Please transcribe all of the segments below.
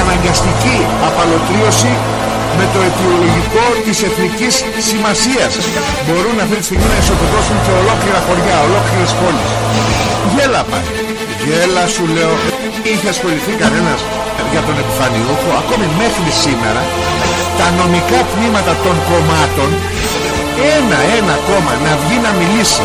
Αναγκαστική απαλωτρίωση με το αιτιολογικό της εθνικής σημασίας. Μπορούν αυτή τη στιγμή να ισοπεδώσουν και ολόκληρα χωριά, ολόκληρες πόλεις. Γέλα πάλι. Γέλα σου λέω. Είχε ασχοληθεί κανένας για τον επιφανιούχο, ακόμη μέχρι σήμερα, τα νομικά τμήματα των κομμάτων, ένα-ένα κόμμα να βγει να μιλήσει.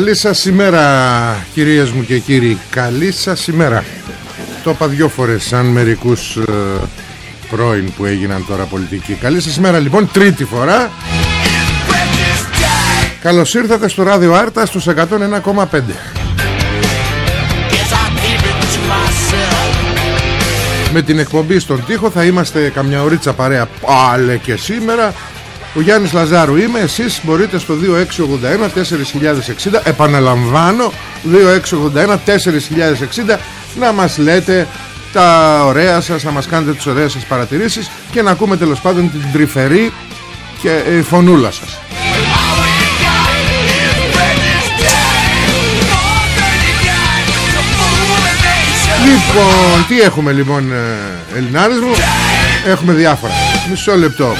Καλή σας ημέρα κυρίες μου και κύριοι. Καλή σας ημέρα. Το είπα δυο φορές σαν μερικούς ε, πρώην που έγιναν τώρα πολιτικοί. Καλή σας ημέρα λοιπόν τρίτη φορά. Καλώς ήρθατε στο ράδιο Άρτα στους 101,5 Με την εκπομπή στον τοίχο θα είμαστε καμιά ωρίτσα παρέα πάλι και σήμερα ο Γιάννης Λαζάρου είμαι Εσείς μπορείτε στο 2681 4060 Επαναλαμβάνω 2681 4060 Να μας λέτε τα ωραία σας Να μας κάνετε τις ωραίες σας παρατηρήσεις Και να ακούμε τέλος πάντων την τρυφερή Και ε, φωνούλα σας. Λοιπόν, τι έχουμε λοιπόν ε, Ελληνάρες μου; Έχουμε διάφορα. Μισό λεπτό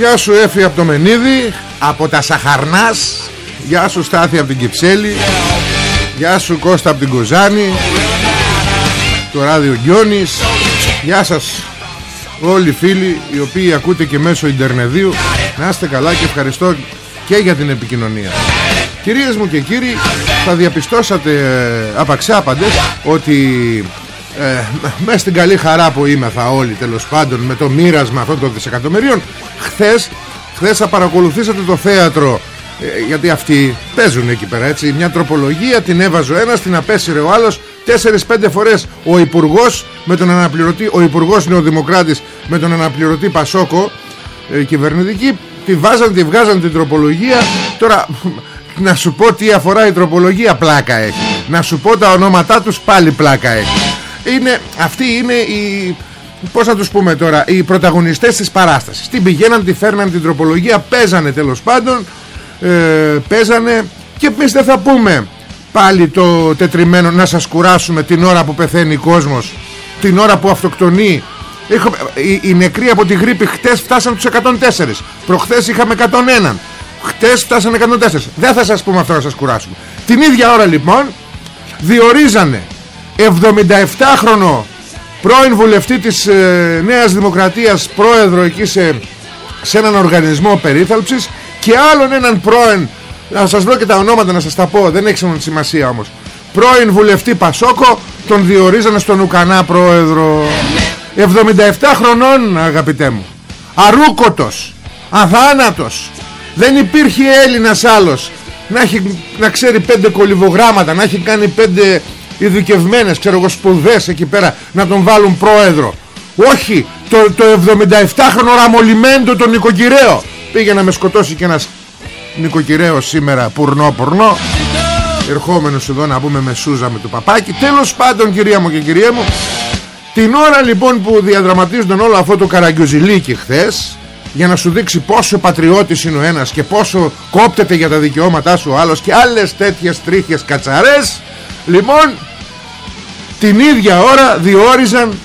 Γεια σου Έφη από το Μενίδη Από τα Σαχαρνάς. Γεια σου Στάθη από την Κυψέλη. Γεια σου Κώστα από την Κοζάνη. Το ράδιο Γκιόνης Γεια σας όλοι οι φίλοι οι οποίοι ακούτε και μέσω Ιντερνεδίου. Να είστε καλά και ευχαριστώ και για την επικοινωνία. Κυρίες μου και κύριοι θα διαπιστώσατε ε, απαξάπαντες ότι ε, μέσα στην καλή χαρά που είμαι θα όλοι τέλος πάντων με το μοίρασμα αυτών των δισεκατομμυρίων. Χθες, χθες θα παρακολουθήσατε το θέατρο ε, γιατί αυτοί παίζουν εκεί πέρα έτσι. Μια τροπολογία την έβαζε ο ένας την απέσυρε ο άλλος. 4-5 φορές ο Υπουργός με τον αναπληρωτή, ο Υπουργός Νεοδημοκράτης με τον αναπληρωτή Πασόκο ε, κυβερνητική τη βάζαν, τη βγάζαν την τροπολογία. Τώρα να σου πω τι αφορά η τροπολογία πλάκα έχει. Να σου πω τα ονόματά τους πάλι πλάκα έχει είναι, αυτοί είναι οι πώς θα τους πούμε τώρα οι πρωταγωνιστές της παράστασης. Την πηγαίναν, τη φέρναν την τροπολογία παίζανε τέλος πάντων ε, παίζανε. Και εμείς δεν θα πούμε πάλι το τετριμένο να σας κουράσουμε την ώρα που πεθαίνει ο κόσμος την ώρα που αυτοκτονεί. Έχω, οι, οι νεκροί από τη γρήπη χτες φτάσαν τους 104 προχθές είχαμε 101 χτες φτάσανε 104 δεν θα σας πούμε αυτό να σας κουράσουμε. Την ίδια ώρα λοιπόν διορίζανε 77χρονο πρώην βουλευτή της ε, Νέας Δημοκρατίας πρόεδρο εκεί σε, σε έναν οργανισμό περίθαλψης και άλλον έναν πρώην να σας βρω και τα ονόματα να σας τα πω δεν έχει σημασία όμως. Πρώην βουλευτή Πασόκο τον διορίζανε στον Ουκανά πρόεδρο. 77 χρονών αγαπητέ μου. Αρούκοτος αθάνατος. Δεν υπήρχε Έλληνας άλλος. Να, έχει, να ξέρει πέντε κολυβογράμματα να έχει κάνει πέντε ειδικευμένες ξέρω εγώ σπουδές εκεί πέρα να τον βάλουν πρόεδρο. Όχι το, το 77χρονο ραμολιμέντο τον νοικοκυρέο. Πήγε να με σκοτώσει και ένας νοικοκυρέος σήμερα πουρνό πουρνό. Ερχόμενος εδώ να πούμε με Σούζα με το παπάκι. Τέλος πάντων κυρία μου και κυρία μου την ώρα λοιπόν που διαδραματίζονταν όλο αυτό το καραγκιουζιλίκι χθες για να σου δείξει πόσο πατριώτης είναι ο ένας και πόσο κόπτεται για τα δικαιώματά σου ο άλλος και άλλες τέτοιες τρίχες κατσαρές λοιπόν την ίδια ώρα διόριζαν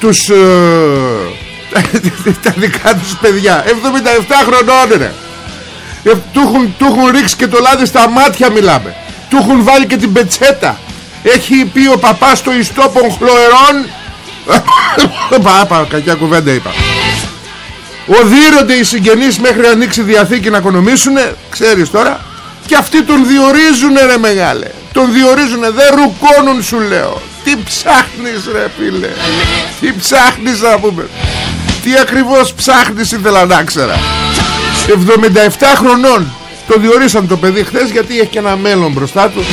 τους ε, τα δικά τους παιδιά. 77 χρονών είναι. Ε, του, έχουν, του έχουν ρίξει και το λάδι στα μάτια μιλάμε. Του έχουν βάλει και την πετσέτα. Έχει πει ο παπάς το ιστόπων χλωερών. Πάπα κακιά κουβέντα είπα. Οδύρονται οι συγγενείς μέχρι να ανοίξει διαθήκη να οικονομήσουνε Ξέρεις τώρα. Και αυτοί τον διορίζουνε ρε μεγάλε. Τον διορίζουνε δεν ρουκώνουν σου λέω Τι ψάχνεις ρε φίλε; Τι ψάχνεις να πούμε; Τι ακριβώς ψάχνεις ήθελα να ξέρα 77 χρονών Το διορίσαν το παιδί χθες γιατί έχει και ένα μέλλον μπροστά του.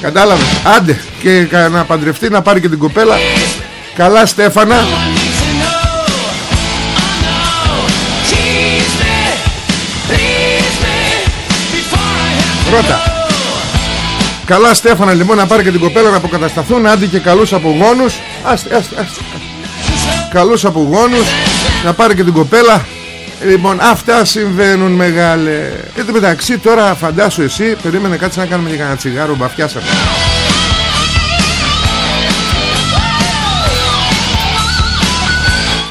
Κατάλαβες; Άντε και να παντρευτεί να πάρει και την κοπέλα. Καλά Στέφανα. Ρώτα Καλά Στέφανα λοιπόν να πάρει και την κοπέλα να αποκατασταθούν. Άντι και καλούς απογόνους Άστε άστε άστε. Καλούς απογόνους Να πάρει και την κοπέλα. Λοιπόν αυτά συμβαίνουν μεγάλε. Εν τω μεταξύ τώρα φαντάσου εσύ Περίμενε κάτσε να κάνουμε και κανένα τσιγάρο Μπαφιάσαμε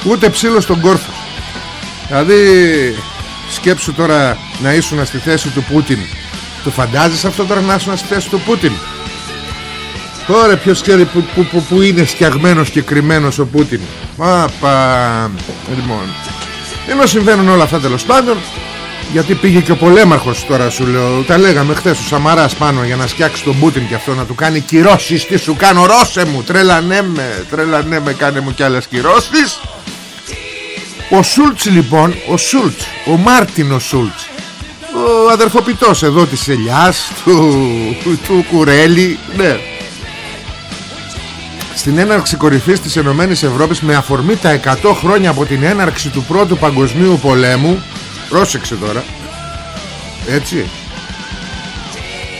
Ούτε ψήλο στον κόρφο. Δηλαδή σκέψου τώρα να ήσουν στη θέση του Πούτιν Το φαντάζεις αυτό τώρα να ήσουν στη θέση του Πούτιν; Τώρα ποιος ξέρει που, που, που, που είναι σκιαγμένος και κρυμμένος ο Πούτιν. Παπα Λοιπόν. Ενώ συμβαίνουν όλα αυτά τέλος πάντων γιατί πήγε και ο πολέμαρχος τώρα σου λέω. Τα λέγαμε χθες ο Σαμαράς πάνω Για να σκιάξει τον Πούτιν και αυτό να του κάνει κυρώσεις. Τι σου κάνω ρώσε μου Τρέλανέ με Τρέλανέ με κάνε μου κι άλλες κυρώσεις. Ο Σούλτς λοιπόν Ο Σούλτς Ο Μάρτιν ο Σούλτς Ο αδερφοποιητός εδώ της Ελιάς Του, του Κουρέλη Ναι. Στην έναρξη κορυφής της Ενωμένης Ευρώπης με αφορμή τα 100 χρόνια από την έναρξη του πρώτου παγκοσμίου πολέμου πρόσεξε τώρα έτσι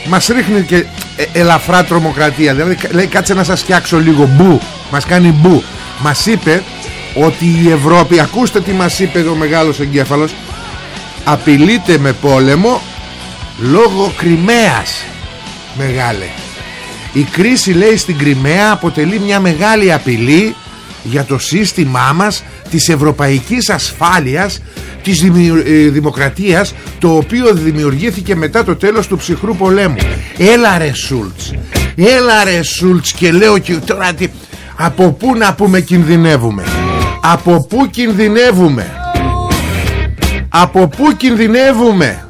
μας ρίχνει και ε, ελαφρά τρομοκρατία. Δηλαδή λέει κάτσε να σας φτιάξω λίγο μπου μας κάνει μπου. Μας είπε ότι η Ευρώπη ακούστε τι μας είπε ο μεγάλος εγκέφαλος απειλείται με πόλεμο λόγω Κρυμαίας μεγάλε. Η κρίση λέει στην Κρυμαία αποτελεί μια μεγάλη απειλή για το σύστημά μας της ευρωπαϊκής ασφάλειας της ε, δημοκρατίας το οποίο δημιουργήθηκε μετά το τέλος του ψυχρού πολέμου. Έλα ρε Σούλτς έλα ρε Σούλτς και λέω και τώρα τι από πού να πούμε κινδυνεύουμε. Από πού κινδυνεύουμε Από πού κινδυνεύουμε;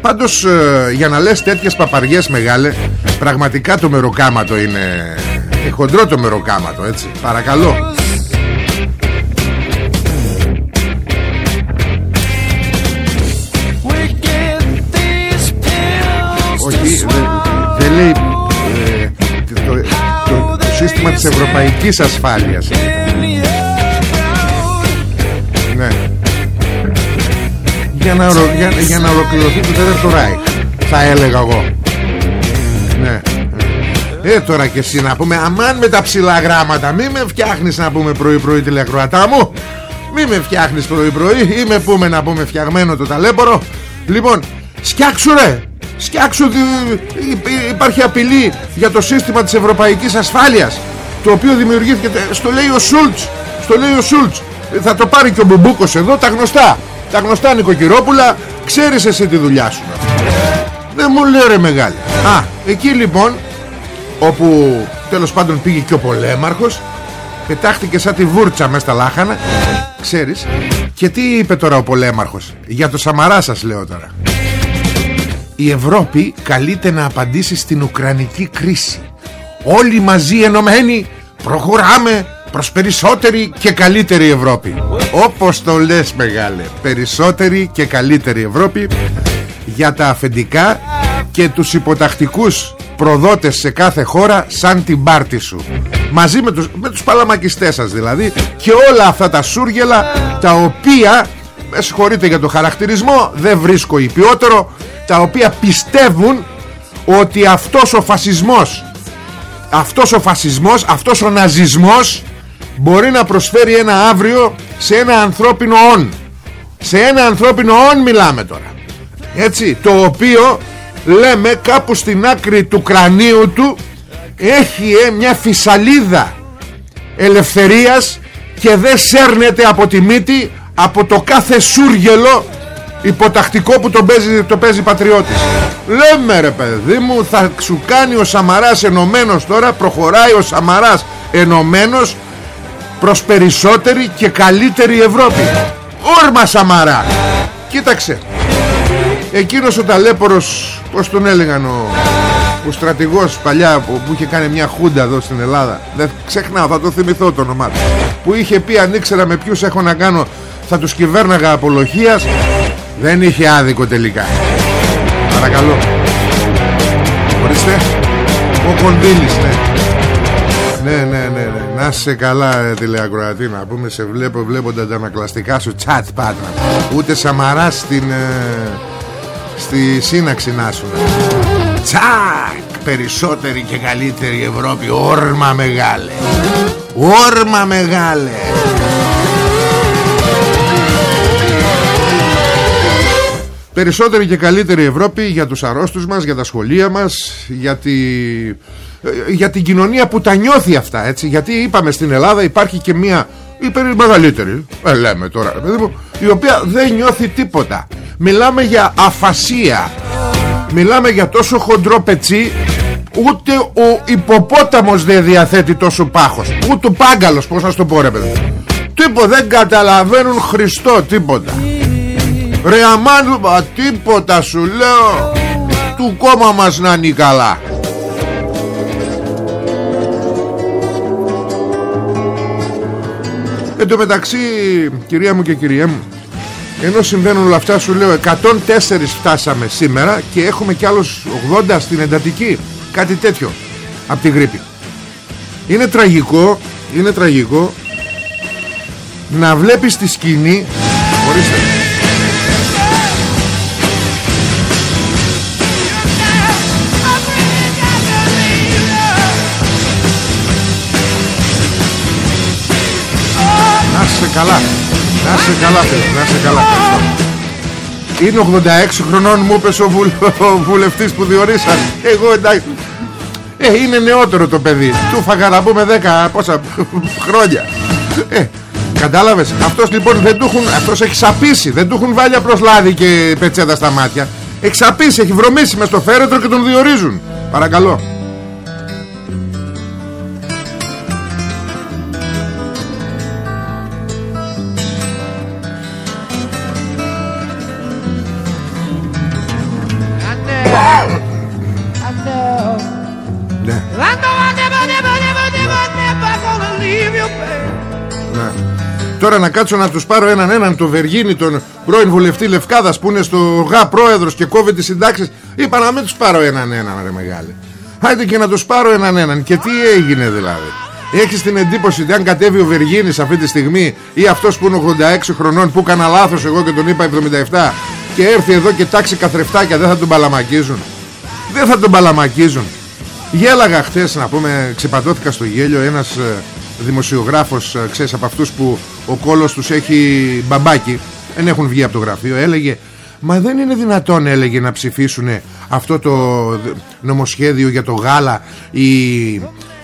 Πάντως ε, για να λες τέτοιες παπαριές μεγάλε Πραγματικά το μεροκάματο είναι ε, Χοντρό το μεροκάματο έτσι. Παρακαλώ. Όχι δεν λέει της ευρωπαϊκής ασφάλειας για να, για, για να ολοκληρωθεί το τέταρτο Ράιχ θα έλεγα εγώ. Ναι. Ε τώρα και εσύ να πούμε αμάν με τα ψηλά γράμματα Μη με φτιάχνεις να πούμε πρωί πρωί τηλεκροατά μου. Μη με φτιάχνεις πρωί πρωί Ή με πούμε να πούμε φτιαγμένο το ταλέπορο. Λοιπόν σκιάξου ρε. Σκιάξου ότι υπάρχει απειλή Για το σύστημα της ευρωπαϊκής ασφάλειας Το οποίο δημιουργήθηκε Στο λέει ο Σούλτς Στο λέει ο Σούλτς. Θα το πάρει και ο Μπουμπούκος εδώ τα γνωστά Τα γνωστά Νοικοκυρόπουλα Ξέρεις εσύ τη δουλειά σου. Δεν μου λέει ρε μεγάλη. Α εκεί λοιπόν όπου τέλος πάντων πήγε και ο πολέμαρχος πετάχτηκε σαν τη βούρτσα μέσα στα λάχανα. Ξέρεις και τι είπε τώρα ο πολέμαρχος; Για το Σαμαρά σας λέω τώρα. Η Ευρώπη καλείται να απαντήσει στην Ουκρανική κρίση. Όλοι μαζί ενωμένοι προχωράμε προς περισσότερη και καλύτερη Ευρώπη. Όπως το λες μεγάλε. Περισσότερη και καλύτερη Ευρώπη για τα αφεντικά και τους υποτακτικούς προδότες σε κάθε χώρα σαν την πάρτη σου. Μαζί με τους, με τους παλαμακιστές σας δηλαδή και όλα αυτά τα σούργελα τα οποία με συγχωρείτε για το χαρακτηρισμό δεν βρίσκω υπιότερο τα οποία πιστεύουν ότι αυτός ο φασισμός αυτός ο φασισμός αυτός ο ναζισμός μπορεί να προσφέρει ένα αύριο σε ένα ανθρώπινο όν. Σε ένα ανθρώπινο όν μιλάμε τώρα. Έτσι το οποίο λέμε κάπου στην άκρη του κρανίου του έχει ε, μια φυσαλίδα ελευθερίας και δεν σέρνεται από τη μύτη από το κάθε σούργελο υποτακτικό που το παίζει, το παίζει πατριώτης. Λέμε ρε παιδί μου θα σου κάνει ο Σαμαράς ενωμένος τώρα προχωράει ο Σαμαράς ενωμένος προς περισσότερη και καλύτερη Ευρώπη. Όρμα Σαμαρά. Κοίταξε. Εκείνος ο ταλέπορος πως τον έλεγαν ο, ο στρατηγός παλιά που, που είχε κάνει μια χούντα εδώ στην Ελλάδα. Δεν ξεχνάω θα το θυμηθώ το όνομά του. Που είχε πει αν ήξερα με ποιους έχω να κάνω θα τους κυβέρναγα απολογίας. Δεν είχε άδικο τελικά. Παρακαλώ. Ορίστε. Ο Κοντήλης ναι ναι, ναι, ναι, ναι. Να σε καλά ε, τηλεακροατή Να πούμε σε βλέπω βλέποντας τα ανακλαστικά σου Τσάτ πάντα Ούτε Σαμαρά στην ε, στη σύναξη να σου. Τσακ! Περισσότερη και καλύτερη Ευρώπη. Όρμα μεγάλε. Όρμα μεγάλε Περισσότερη και καλύτερη Ευρώπη για τους αρρώστους μας, για τα σχολεία μας, για, τη... για την κοινωνία που τα νιώθει αυτά, έτσι. Γιατί είπαμε στην Ελλάδα υπάρχει και μια υπερ μεγαλύτερη, ε, λέμε τώρα, η οποία δεν νιώθει τίποτα. Μιλάμε για αφασία Μιλάμε για τόσο χοντρό πετσί Ούτε ο υποπόταμος δεν διαθέτει τόσο πάχος Ούτε ο πάγκαλος πως να το πω ρε παιδί Τίποτα δεν καταλαβαίνουν Χριστό τίποτα Ρε αμάν τίποτα σου λέω. Του κόμμα μας να είναι καλά. Εν τω μεταξύ κυρία μου και κυρία μου ενώ συμβαίνουν όλα αυτά σου λέω 104 φτάσαμε σήμερα Και έχουμε κι άλλους 80 στην εντατική. Κάτι τέτοιο Από τη γρήπη. Είναι τραγικό Είναι τραγικό Να βλέπεις τη σκηνή. Ορίστε καλά. Να σε καλά να σε καλά. Είναι 86 χρονών μου είπες ο, βουλ, ο βουλευτής που διορίσαν. Εγώ εντάξει. Ε, είναι νεότερο το παιδί. Του φάγα να πούμε 10 πόσα χρόνια. Ε, Κατάλαβες. Αυτός λοιπόν δεν του έχουν Αυτός έχει σαπίσει. Δεν του έχουν βάλει απλώς λάδι και πετσέτα στα μάτια. Έχει σαπίσει, έχει βρωμίσει μες στο φέρετρο και τον διορίζουν. Παρακαλώ να κάτσω να τους πάρω έναν έναν Το Βεργίνη, τον πρώην βουλευτή Λευκάδας Που είναι στο ΓΑ πρόεδρος και κόβει τις συντάξεις Είπα να μην τους πάρω έναν έναν ρε μεγάλη Άιντε και να τους πάρω έναν έναν Και τι έγινε δηλαδή Έχεις την εντύπωση ότι αν κατέβει ο Βεργίνης αυτή τη στιγμή ή αυτός που είναι 86 χρονών που έκανα λάθος εγώ και τον είπα 77 και έρθει εδώ και τάξει καθρεφτάκια δεν θα τον παλαμακίζουν. Δεν θα τον παλαμακίζουν. Γέλαγα χτες να πούμε, ξεπατώθηκα στο γέλιο ένας ε, δημοσιογράφος, ε, ξέρεις από αυτούς που ο κόλος τους έχει μπαμπάκι, δεν έχουν βγει από το γραφείο, έλεγε Μα δεν είναι δυνατόν έλεγε να ψηφίσουν αυτό το νομοσχέδιο για το γάλα οι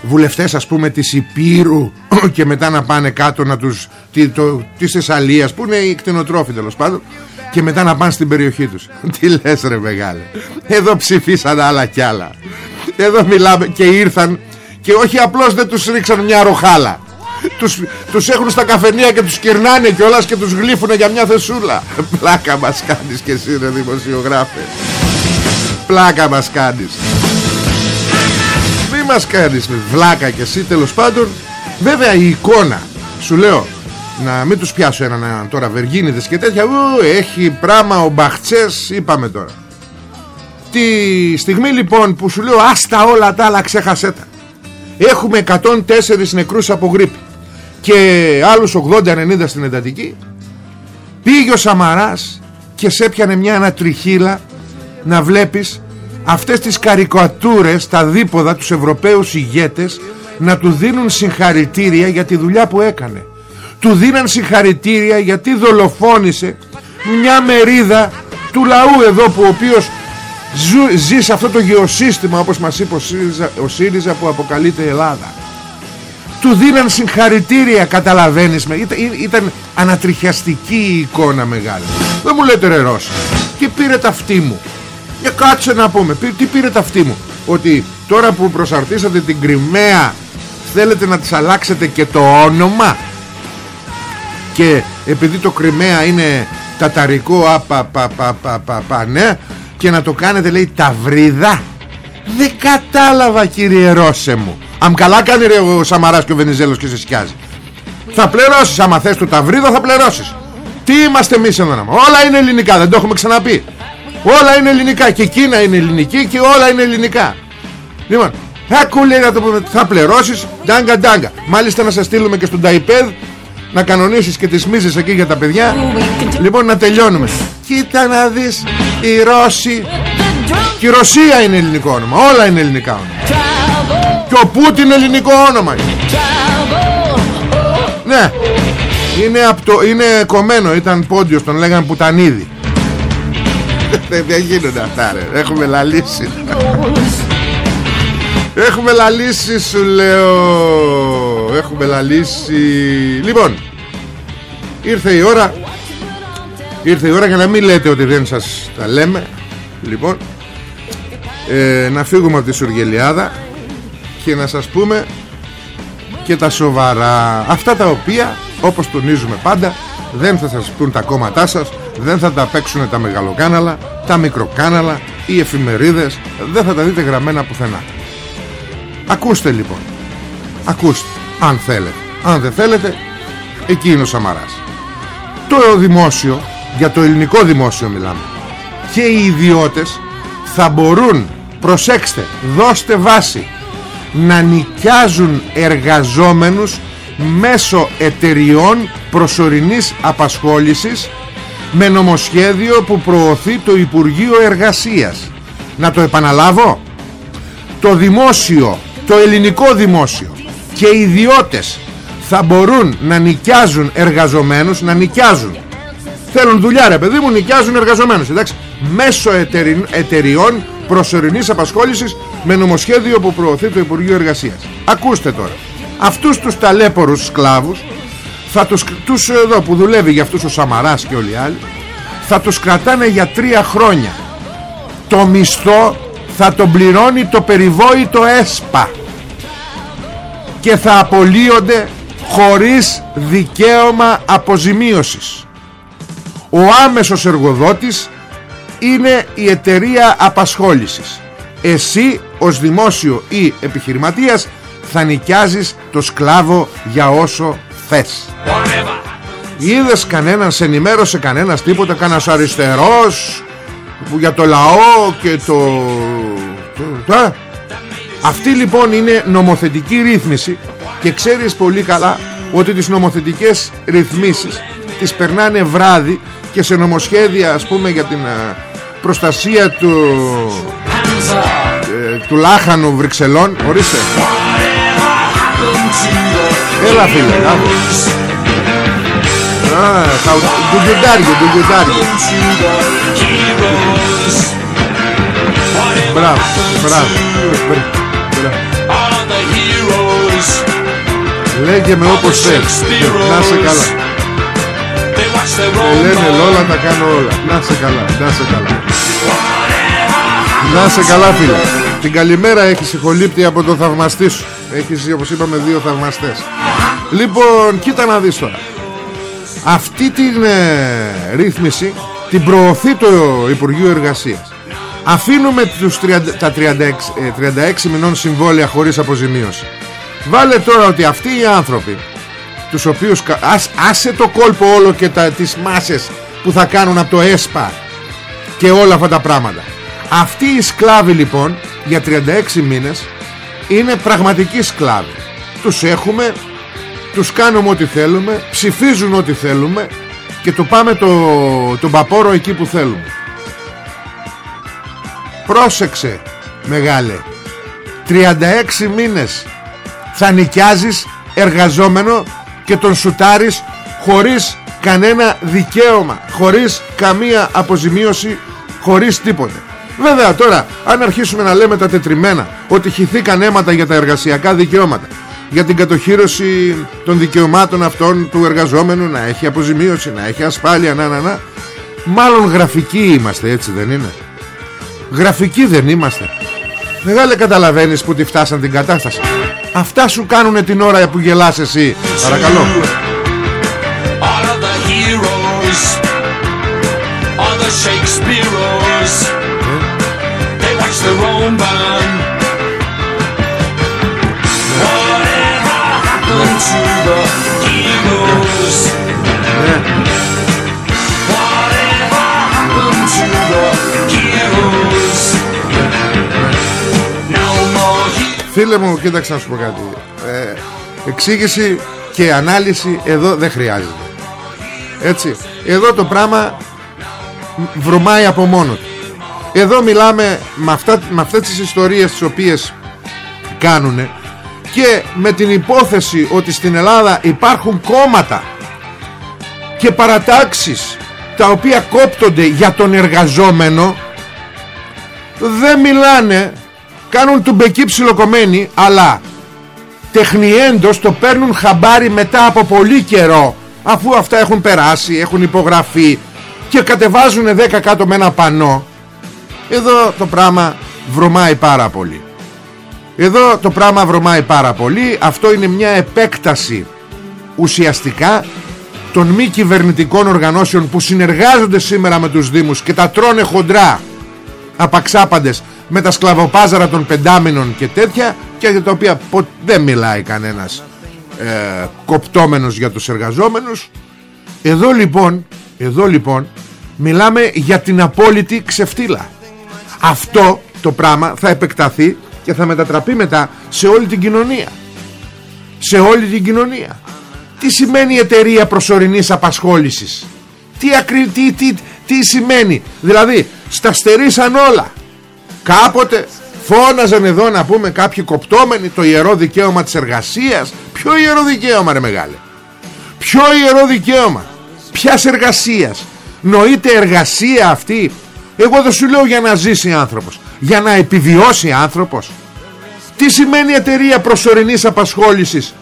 βουλευτές ας πούμε της Υπήρου και μετά να πάνε κάτω να τους, τη, το, της Θεσσαλίας που είναι οι κτηνοτρόφοι τέλος πάντων και μετά να πάνε στην περιοχή τους. Τι λες ρε μεγάλε. Εδώ ψηφίσαν άλλα κι άλλα. Εδώ μιλάμε και ήρθαν και όχι απλώς δεν τους ρίξαν μια ροχάλα. Τους, τους έχουν στα καφενεία και τους κυρνάνε κιόλας και τους γλύφουν για μια θεσούλα. Πλάκα μας κάνεις και εσύ ρε δημοσιογράφε. Πλάκα μας κάνεις. Μη μας κάνεις με βλάκα και εσύ τέλος πάντων. Βέβαια η εικόνα σου λέω να μην τους πιάσω έναν, έναν τώρα Βεργίνιδες και τέτοια ου, έχει πράγμα ο Μπαχτσές είπαμε τώρα τη στιγμή λοιπόν που σου λέω άστα όλα τα άλλα ξέχασέ τα έχουμε 104 νεκρούς από γρήπη και άλλους 80-90 στην εντατική. Πήγε ο Σαμαράς και σε έπιανε μια ανατριχίλα να βλέπεις αυτές τις καρικατούρες τα δίποδα τους Ευρωπαίους ηγέτες να του δίνουν συγχαρητήρια για τη δουλειά που έκανε. Του δίναν συγχαρητήρια γιατί δολοφόνησε μια μερίδα του λαού εδώ που ο οποίος ζει σε αυτό το γεωσύστημα όπως μας είπε ο ΣΥΡΙΖΑ, ο ΣΥΡΙΖΑ που αποκαλείται Ελλάδα. Του δίναν συγχαρητήρια καταλαβαίνεις με. Ήταν, ήταν ανατριχιαστική η εικόνα μεγάλη. Δεν μου λέτε ρε Ρώση τι πήρε τα αυτή μου; Και κάτσε να πούμε τι πήρε τα αυτή μου; Ότι τώρα που προσαρτήσατε την Κρυμαία θέλετε να της αλλάξετε και το όνομα; Και επειδή το Κρυμαία είναι ταταρικό απα, ναι, και να το κάνετε λέει ταυρίδα. Δεν κατάλαβα κύριε Ρώσε μου. Αν καλά κάνει ρε ο Σαμαράς και ο Βενιζέλος και σε σκιάζει. Θα πληρώσεις. Άμα θες του ταυρίδα θα πληρώσεις. Τι είμαστε εμείς εδώ να Όλα είναι ελληνικά δεν το έχουμε ξαναπεί. Όλα είναι ελληνικά και Κίνα είναι ελληνική και όλα είναι ελληνικά. Λοιπόν Άκου λέει να το πούμε Θα πληρώσεις Ντάγκα ντάγκα. Μάλιστα να σας στείλουμε και στον Ταϊπέδ να κανονίσεις και τις μίζες εκεί για τα παιδιά. Λοιπόν να τελειώνουμε. Κοίτα να δεις η Ρώση. Και η Ρωσία είναι ελληνικό όνομα. Όλα είναι ελληνικά όνομα. Και ο Πούτιν ελληνικό όνομα Ναι. Είναι, το, είναι κομμένο. Ήταν πόντιος. Τον λέγανε Πουτανίδη. Δεν γίνονται αυτά ρε. Έχουμε λαλήσεις. Έχουμε λαλήσεις σου λέω. Έχουμε λαλήσεις. Λοιπόν Ήρθε η ώρα Ήρθε η ώρα για να μην λέτε ότι δεν σας τα λέμε. Λοιπόν ε, Να φύγουμε από τη Σουργελιάδα Και να σας πούμε Και τα σοβαρά. Αυτά τα οποία όπως τονίζουμε πάντα Δεν θα σας πούν τα κόμματά σας Δεν θα τα παίξουν τα μεγαλοκάναλα Τα μικροκάναλα Οι εφημερίδες. Δεν θα τα δείτε γραμμένα πουθενά. Ακούστε λοιπόν. Ακούστε αν θέλετε. Αν δεν θέλετε Εκεί είναι ο Σαμαράς. Το δημόσιο Για το ελληνικό δημόσιο μιλάμε. Και οι ιδιώτες Θα μπορούν Προσέξτε Δώστε βάση Να νοικιάζουν εργαζόμενους Μέσω εταιριών Προσωρινής απασχόλησης Με νομοσχέδιο που προωθεί το Υπουργείο Εργασίας. Να το επαναλάβω Το δημόσιο Το ελληνικό δημόσιο και οι ιδιώτες θα μπορούν να νοικιάζουν εργαζομένους να νοικιάζουν θέλουν δουλειά ρε παιδί μου νοικιάζουν εργαζομένους εντάξει. Μέσω εταιριών προσωρινής απασχόλησης με νομοσχέδιο που προωθεί το Υπουργείο Εργασίας. Ακούστε τώρα. Αυτούς τους ταλέπορους σκλάβους θα τους, τους εδώ που δουλεύει για αυτούς ο Σαμαράς και όλοι οι άλλοι θα τους κρατάνε για τρία χρόνια. Το μισθό θα τον πληρώνει το περιβόητο ΕΣΠΑ. Και θα απολύονται χωρίς δικαίωμα αποζημίωσης. Ο άμεσος εργοδότης είναι η εταιρεία απασχόλησης. Εσύ ως δημόσιο ή επιχειρηματίας θα νοικιάζεις το σκλάβο για όσο θες. Είδες κανέναν, σε ενημέρωσε κανένας τίποτα, κανένας αριστερός που για το λαό και το... το, το αυτή λοιπόν είναι νομοθετική ρύθμιση και ξέρεις πολύ καλά ότι τις νομοθετικές ρυθμίσεις τις περνάνε βράδυ και σε νομοσχέδια ας πούμε για την προστασία του ε, του λάχανου Βρυξελών. Ορίστε. Έλα φίλε του γιοντάριου του γιοντάριου μπράβο μπράβο. Λέγε με όπως θες Να σε καλά Λένε Λόλα τα κάνω όλα. Να σε καλά Να σε καλά. Να σε καλά φίλε. Την καλημέρα έχεις ηχολήπτη από το θαυμαστή σου. Έχεις όπως είπαμε δύο θαυμαστές. Λοιπόν κοίτα να δεις τώρα. Αυτή την ε, ρύθμιση Την προωθεί το Υπουργείο Εργασίας. Αφήνουμε τους 30, τα 36, 36 ε, μηνών συμβόλαια χωρίς αποζημίωση. Βάλε τώρα ότι αυτοί οι άνθρωποι τους οποίους άσε το κόλπο όλο και τα, τις μάσες που θα κάνουν από το ΕΣΠΑ και όλα αυτά τα πράγματα. Αυτοί οι σκλάβοι λοιπόν για 36 μήνες είναι πραγματικοί σκλάβοι. Τους έχουμε τους κάνουμε ό,τι θέλουμε ψηφίζουν ό,τι θέλουμε και το πάμε το, τον παπόρο εκεί που θέλουμε. Πρόσεξε μεγάλε 36 μήνες θα νοικιάζεις εργαζόμενο και τον σουτάρεις χωρίς κανένα δικαίωμα χωρίς καμία αποζημίωση χωρίς τίποτε. Βέβαια τώρα αν αρχίσουμε να λέμε τα τετριμένα ότι χυθήκαν αίματα για τα εργασιακά δικαιώματα για την κατοχήρωση των δικαιωμάτων αυτών του εργαζόμενου να έχει αποζημίωση, να έχει ασφάλεια να να να μάλλον γραφικοί είμαστε έτσι δεν είναι; Γραφικοί δεν είμαστε. Μεγάλε καταλαβαίνεις που τη φτάσαν την κατάσταση Αυτά σου κάνουνε την ώρα που γελάς εσύ. Παρακαλώ Φίλε μου κοίταξε να σου πω κάτι. Ε, Εξήγηση και ανάλυση εδώ δεν χρειάζεται. Έτσι. Εδώ το πράγμα βρωμάει από μόνο του. Εδώ μιλάμε με, αυτά, με αυτές τις ιστορίες τις οποίες κάνουνε και με την υπόθεση ότι στην Ελλάδα υπάρχουν κόμματα και παρατάξεις τα οποία κόπτονται για τον εργαζόμενο δεν μιλάνε κάνουν του μπεκί ψιλοκομμένοι αλλά τεχνιέντος το παίρνουν χαμπάρι μετά από πολύ καιρό αφού αυτά έχουν περάσει, έχουν υπογραφεί και κατεβάζουν 10 κάτω με ένα πανό. Εδώ το πράγμα βρωμάει πάρα πολύ. Εδώ το πράγμα βρωμάει πάρα πολύ. Αυτό είναι μια επέκταση ουσιαστικά των μη κυβερνητικών οργανώσεων που συνεργάζονται σήμερα με τους Δήμους και τα τρώνε χοντρά απαξάπαντες με τα σκλαβοπάζαρα των πεντάμινων και τέτοια και για τα οποία δεν μιλάει κανένας ε, κοπτόμενος για τους εργαζόμενους. Εδώ λοιπόν εδώ λοιπόν μιλάμε για την απόλυτη ξεφτύλα. Αυτό το πράγμα θα επεκταθεί και θα μετατραπεί μετά σε όλη την κοινωνία. Σε όλη την κοινωνία. Τι σημαίνει εταιρεία προσωρινής απασχόλησης; Τι, ακρι... τι, τι, τι σημαίνει; Δηλαδή στα στερήσαν όλα Κάποτε φώναζαν εδώ να πούμε κάποιοι κοπτόμενοι το ιερό δικαίωμα της εργασίας. Ποιο ιερό δικαίωμα ρε μεγάλε; Ποιο ιερό δικαίωμα; Ποιας εργασίας; Νοείται εργασία αυτή; Εγώ δεν σου λέω για να ζήσει άνθρωπος. Για να επιβιώσει άνθρωπος. Τι σημαίνει εταιρεία προσωρινής απασχόλησης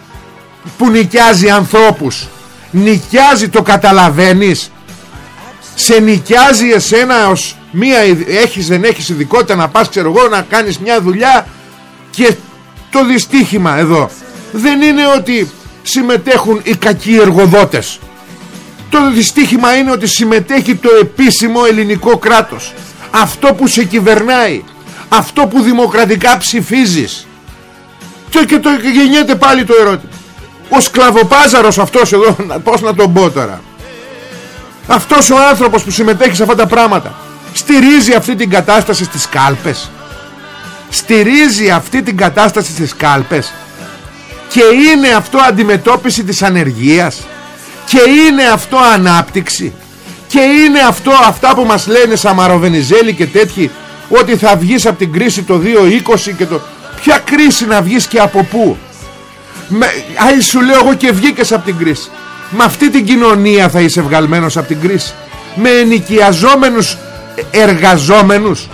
που νοικιάζει ανθρώπους; Νοικιάζει το καταλαβαίνεις; Σε νοικιάζει εσένα ως μία έχεις δεν έχεις ειδικότητα να πας ξέρω εγώ να κάνεις μια δουλειά και το δυστύχημα εδώ δεν είναι ότι συμμετέχουν οι κακοί εργοδότες. Το δυστύχημα είναι ότι συμμετέχει το επίσημο ελληνικό κράτος. Αυτό που σε κυβερνάει αυτό που δημοκρατικά ψηφίζεις. Και, και το γεννιέται πάλι το ερώτημα. Ο σκλαβοπάζαρος αυτός εδώ πως να τον πω τώρα αυτός ο άνθρωπος που συμμετέχει σε αυτά τα πράγματα στηρίζει αυτή την κατάσταση στις κάλπες. Στηρίζει αυτή την κατάσταση στις κάλπες. Και είναι αυτό αντιμετώπιση της ανεργίας. Και είναι αυτό ανάπτυξη. Και είναι αυτό αυτά που μας λένε Σαμαροβενιζέλη και τέτοιοι ότι θα βγεις από την κρίση το 2020 και το... Ποια κρίση να βγεις και από πού; Με... Άι σου λέω εγώ και βγήκες από την κρίση Με αυτή την κοινωνία θα είσαι βγαλμένος από την κρίση. Με ενοικιαζόμενους εργαζόμενους.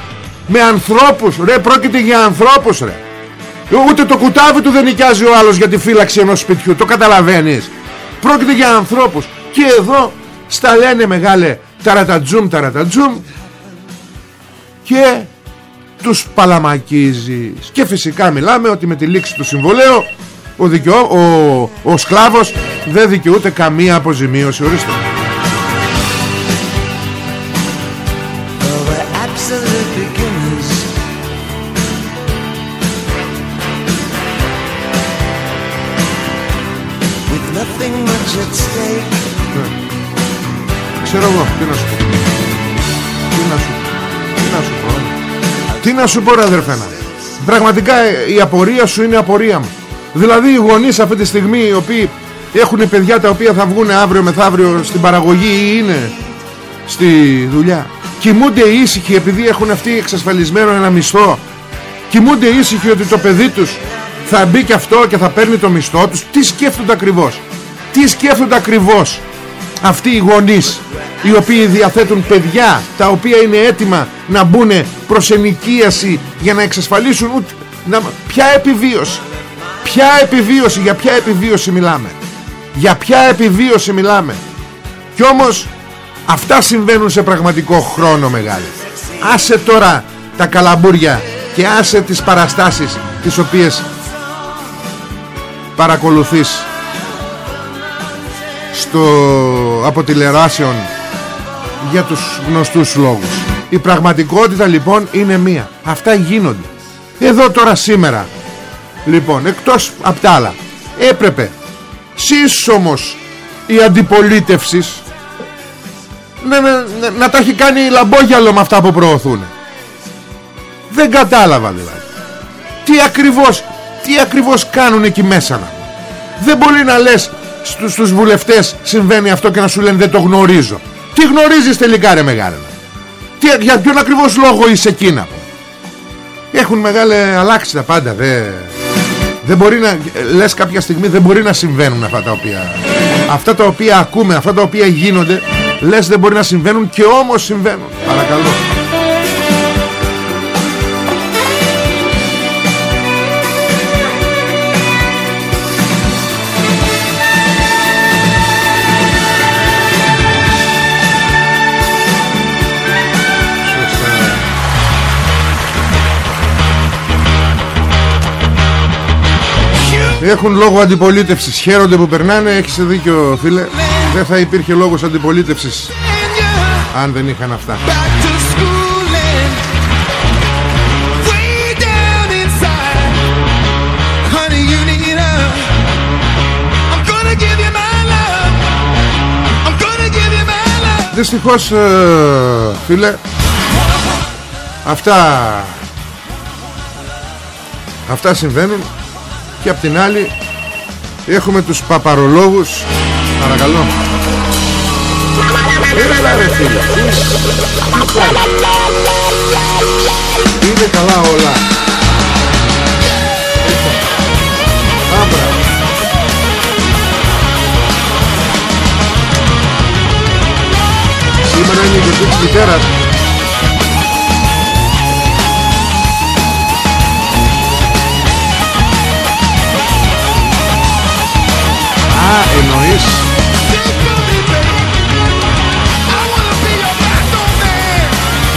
Με ανθρώπους Ρε πρόκειται για ανθρώπους ρε. Ούτε το κουτάβι του δεν νοικιάζει ο άλλος για τη φύλαξη ενός σπιτιού Το καταλαβαίνεις. Πρόκειται για ανθρώπους. Και εδώ στα λένε μεγάλε ταρατατζούμ ταρατατζούμ και τους παλαμακίζεις. Και φυσικά μιλάμε ότι με τη λήξη του συμβολέου ο, δικαιώ, ο, ο σκλάβος δεν δικαιούται καμία αποζημίωση ορίστε. Ξέρω εγώ, τι να σου πω. Τι να σου, τι να σου πω. Τι να σου πω ρε αδερφέ Πραγματικά η απορία σου είναι απορία μου Δηλαδή οι γονείς αυτή τη στιγμή Οι οποίοι έχουν παιδιά τα οποία θα βγουν αύριο μεθαύριο στην παραγωγή ή είναι στη δουλειά Κοιμούνται ήσυχοι επειδή έχουν αυτοί εξασφαλισμένο ένα μισθό. Κοιμούνται ήσυχοι ότι το παιδί τους θα μπει και αυτό και θα παίρνει το μισθό τους. Τι σκέφτονται ακριβώς; Τι σκέφτονται ακριβώς αυτοί οι γονείς οι οποίοι διαθέτουν παιδιά τα οποία είναι έτοιμα να μπουν προς ενοικίαση για να εξασφαλίσουν ούτε, να, ποια επιβίωση; Ποια επιβίωση για ποια επιβίωση μιλάμε. Για ποια επιβίωση μιλάμε. Κι όμως αυτά συμβαίνουν σε πραγματικό χρόνο μεγάλη άσε τώρα τα καλαμπούρια και άσε τις παραστάσεις τις οποίες παρακολουθείς στο από τηλεράσεων για τους γνωστούς λόγους. Η πραγματικότητα λοιπόν είναι μία. Αυτά γίνονται. Εδώ τώρα σήμερα λοιπόν εκτός απ' τα άλλα έπρεπε σεις όμως η αντιπολίτευσης να, να, να, να τα έχει κάνει λαμπόγιαλο με αυτά που προωθούν δεν κατάλαβα δηλαδή. Τι ακριβώς τι ακριβώς κάνουν εκεί μέσα να δεν μπορεί να λες στους, στους βουλευτές συμβαίνει αυτό και να σου λένε δεν το γνωρίζω τι γνωρίζεις τελικά ρε μεγάλε; Τι, για ποιον ακριβώς λόγο είσαι εκείνα έχουν μεγάλε αλλάξεις τα πάντα δεν, δεν μπορεί να λες κάποια στιγμή δεν μπορεί να συμβαίνουν αυτά τα οποία αυτά τα οποία ακούμε αυτά τα οποία γίνονται λες δεν μπορεί να συμβαίνουν και όμως συμβαίνουν. Παρακαλώ Έχουν λόγο αντιπολίτευσης. Χαίρονται που περνάνε Έχεις δίκιο φίλε. Δεν θα υπήρχε λόγος αντιπολίτευσης Αν δεν είχαν αυτά. Δυστυχώς ε, φίλε Αυτά Αυτά συμβαίνουν και απ' την άλλη έχουμε τους παπαρολόγους. Παρακαλώ. Έλα ρε φίλε. Είναι καλά όλα. Άμπρα. Σήμερα είναι η γιορτή της μητέρας εννοείς;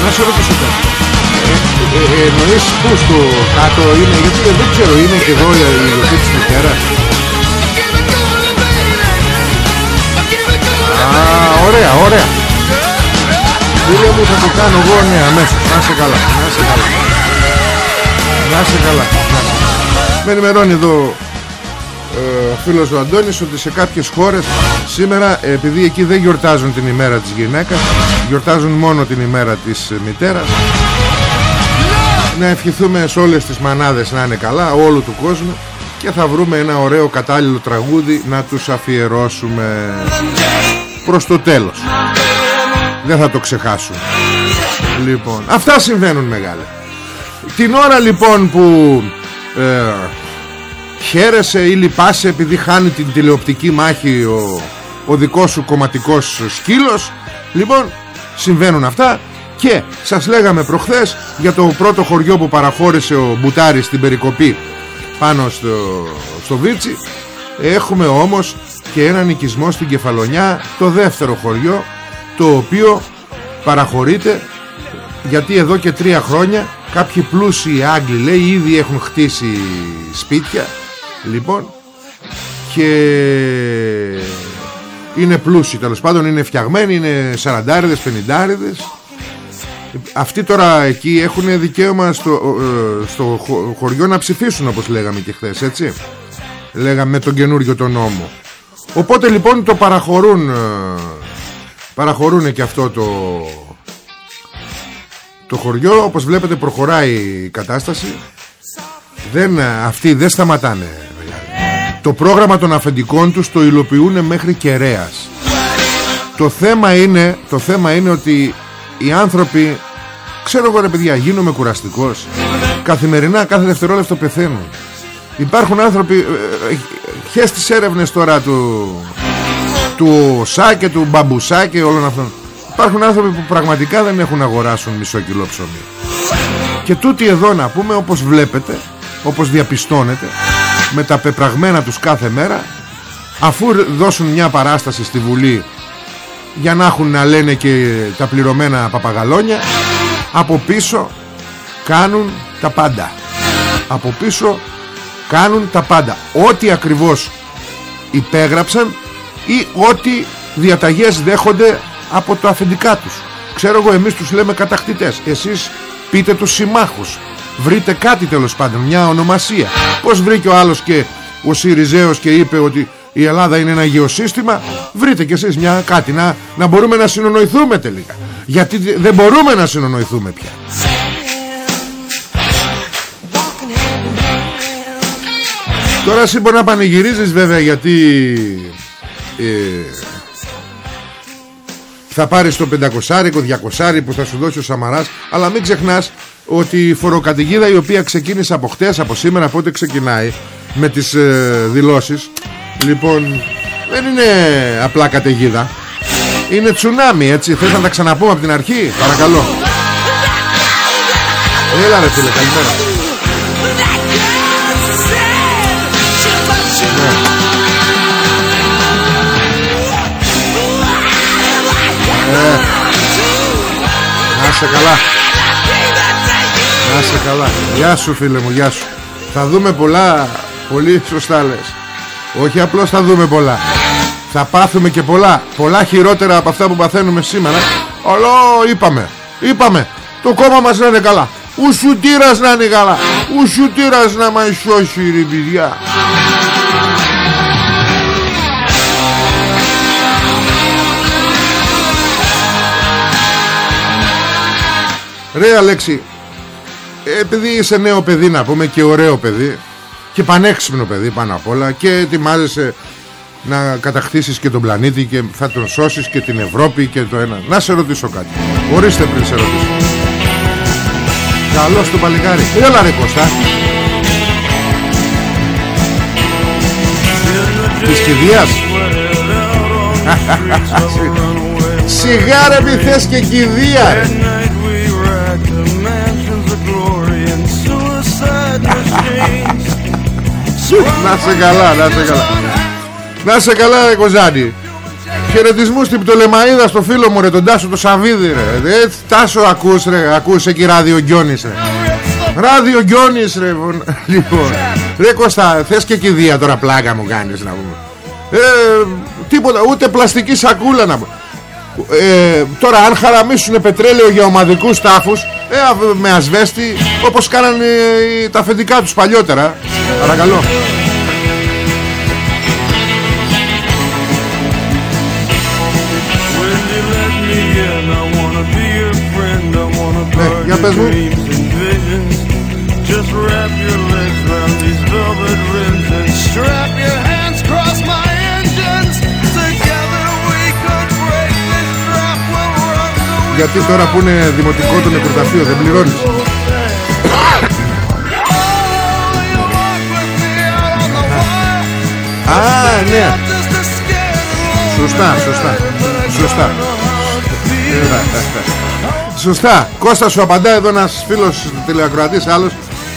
Να σε ρωτήσω κάτι. Ε, ε, ε, Εννοείς που στο κάτω είναι; Γιατί δεν ξέρω είναι και εδώ η γιορτή της μητέρας Α, ωραία, ωραία. Φίλε μου θα το κάνω εγώ ναι αμέσως. Να σε καλά, να σε καλά Να σε καλά. Με ενημερώνει εδώ ο φίλος ο Αντώνης ότι σε κάποιες χώρες σήμερα επειδή εκεί δεν γιορτάζουν την ημέρα της γυναίκας γιορτάζουν μόνο την ημέρα της μητέρας. Να ευχηθούμε σε όλες τις μανάδες να είναι καλά όλου του κόσμου και θα βρούμε ένα ωραίο κατάλληλο τραγούδι να τους αφιερώσουμε. Προς το τέλος. Δεν θα το ξεχάσουμε. Λοιπόν αυτά συμβαίνουν μεγάλε. Την ώρα λοιπόν που ε, χαίρεσαι ή λυπάσαι επειδή χάνει την τηλεοπτική μάχη ο, ο δικός σου κομματικός σκύλος. Λοιπόν συμβαίνουν αυτά και σας λέγαμε προχθές για το πρώτο χωριό που παραχώρησε ο Μπουτάρης στην περικοπή πάνω στο, στο Βίτσι. Έχουμε όμως και έναν οικισμό στην Κεφαλονιά το δεύτερο χωριό το οποίο παραχωρείται γιατί εδώ και τρία χρόνια κάποιοι πλούσιοι Άγγλοι λέει ήδη έχουν χτίσει σπίτια λοιπόν και είναι πλούσιοι τέλος πάντων είναι φτιαγμένοι είναι σαραντάριδες, πενιντάριδες. Αυτοί τώρα εκεί έχουν δικαίωμα στο, ε, στο χωριό να ψηφίσουν όπως λέγαμε και χθες έτσι. Λέγαμε με τον καινούριο τον νόμο. Οπότε λοιπόν το παραχωρούν ε, παραχωρούν και αυτό το το χωριό. Όπως βλέπετε προχωράει η κατάσταση. Δεν, αυτοί δεν σταματάνε το πρόγραμμα των αφεντικών τους το υλοποιούν μέχρι κεραίας. Το θέμα είναι το θέμα είναι ότι οι άνθρωποι ξέρω εγώ ρε παιδιά γίνομαι κουραστικός. Καθημερινά κάθε δευτερόλεπτο πεθαίνουν υπάρχουν άνθρωποι ε, ε, χες τις έρευνες τώρα του του Σάκε, του Μπαμπουσά και όλων αυτών. Υπάρχουν άνθρωποι που πραγματικά δεν έχουν αγοράσουν μισό κιλό ψωμί. Και τούτοι εδώ να πούμε όπως βλέπετε όπως διαπιστώνετε με τα πεπραγμένα τους κάθε μέρα αφού δώσουν μια παράσταση στη Βουλή για να έχουν να λένε και τα πληρωμένα παπαγαλόνια από πίσω κάνουν τα πάντα. Από πίσω κάνουν τα πάντα. Ό,τι ακριβώς υπέγραψαν ή ό,τι διαταγές δέχονται από το αφεντικά τους. Ξέρω εγώ εμείς τους λέμε κατακτητές. Εσείς πείτε τους συμμάχους βρείτε κάτι τέλος πάντων μια ονομασία. Πως βρήκε ο άλλος και ο Σιριζέος και είπε ότι η Ελλάδα είναι ένα γεωσύστημα; Βρείτε κι εσείς μια κάτι να, να μπορούμε να συνονοηθούμε τελικά. Γιατί δεν μπορούμε να συνονοηθούμε πια. Τώρα εσύ μπορεί να πανηγυρίζεις βέβαια γιατί ε, θα πάρεις το 500 200 που θα σου δώσει ο Σαμαράς αλλά μην ξεχνάς ότι η φοροκατηγίδα η οποία ξεκίνησε από χτες από σήμερα πότε ξεκινάει με τις ε, δηλώσεις λοιπόν δεν είναι απλά καταιγίδα. Είναι τσουνάμι έτσι. Θες να τα ξαναπούμε από την αρχή; Παρακαλώ. Έλα ρε φίλε καλημέρα σε καλά. Να σε καλά. Γεια σου φίλε μου γεια σου. Θα δούμε πολλά Πολύ σωστά λες. Όχι απλώς θα δούμε πολλά. Θα πάθουμε και πολλά Πολλά χειρότερα από αυτά που παθαίνουμε σήμερα. Αλλά είπαμε Είπαμε. Το κόμμα μας να είναι καλά. Ο Σουτήρας να είναι καλά. Ο Σουτήρας να μας σώσει ρε παιδιά Ρε Αλέξη Επειδή είσαι νέο παιδί να πούμε Και ωραίο παιδί Και πανέξυπνο παιδί πάνω απ' όλα Και ετοιμάζεσαι να κατακτήσεις και τον πλανήτη και θα τον σώσεις και την Ευρώπη και το ένα. Να σε ρωτήσω κάτι. Ορίστε πριν σε ρωτήσω. Καλώς το παλικάρι. Έλα ρε Κώστα. Της κηδείας. Σιγά ρε μη θες και κηδεία Να σε καλά, να σε καλά. Να σε καλά ρε Κοζάνη. Χαιρετισμούς στην Πτολεμαίδα στο φίλο μου ρε Τον Τάσο το Σαββίδη ρε. Ε, Τάσο ακούς ρε Ακούς εκεί ράδιο Γκιόνης ρε. Ράδιο Γκιόνης ρε Λοιπόν. Ρε Κώστα θες και κηδεία τώρα πλάκα μου κάνεις να πούμε. Ε, Τίποτα ούτε πλαστική σακούλα να πούμε ε, τώρα αν χαραμίσουν πετρέλαιο για ομαδικούς τάφους ε, με ασβέστη όπως κάνανε τα αφεντικά τους παλιότερα. Παρακαλώ. Για πες μου γιατί τώρα που είναι δημοτικό το νεκροταφείο δεν πληρώνεις. Α, ναι. Σωστά, σωστά. Σωστά. Σωστά. Κώστα σου απαντάει εδώ ένας φίλος τηλεακροατής άλλος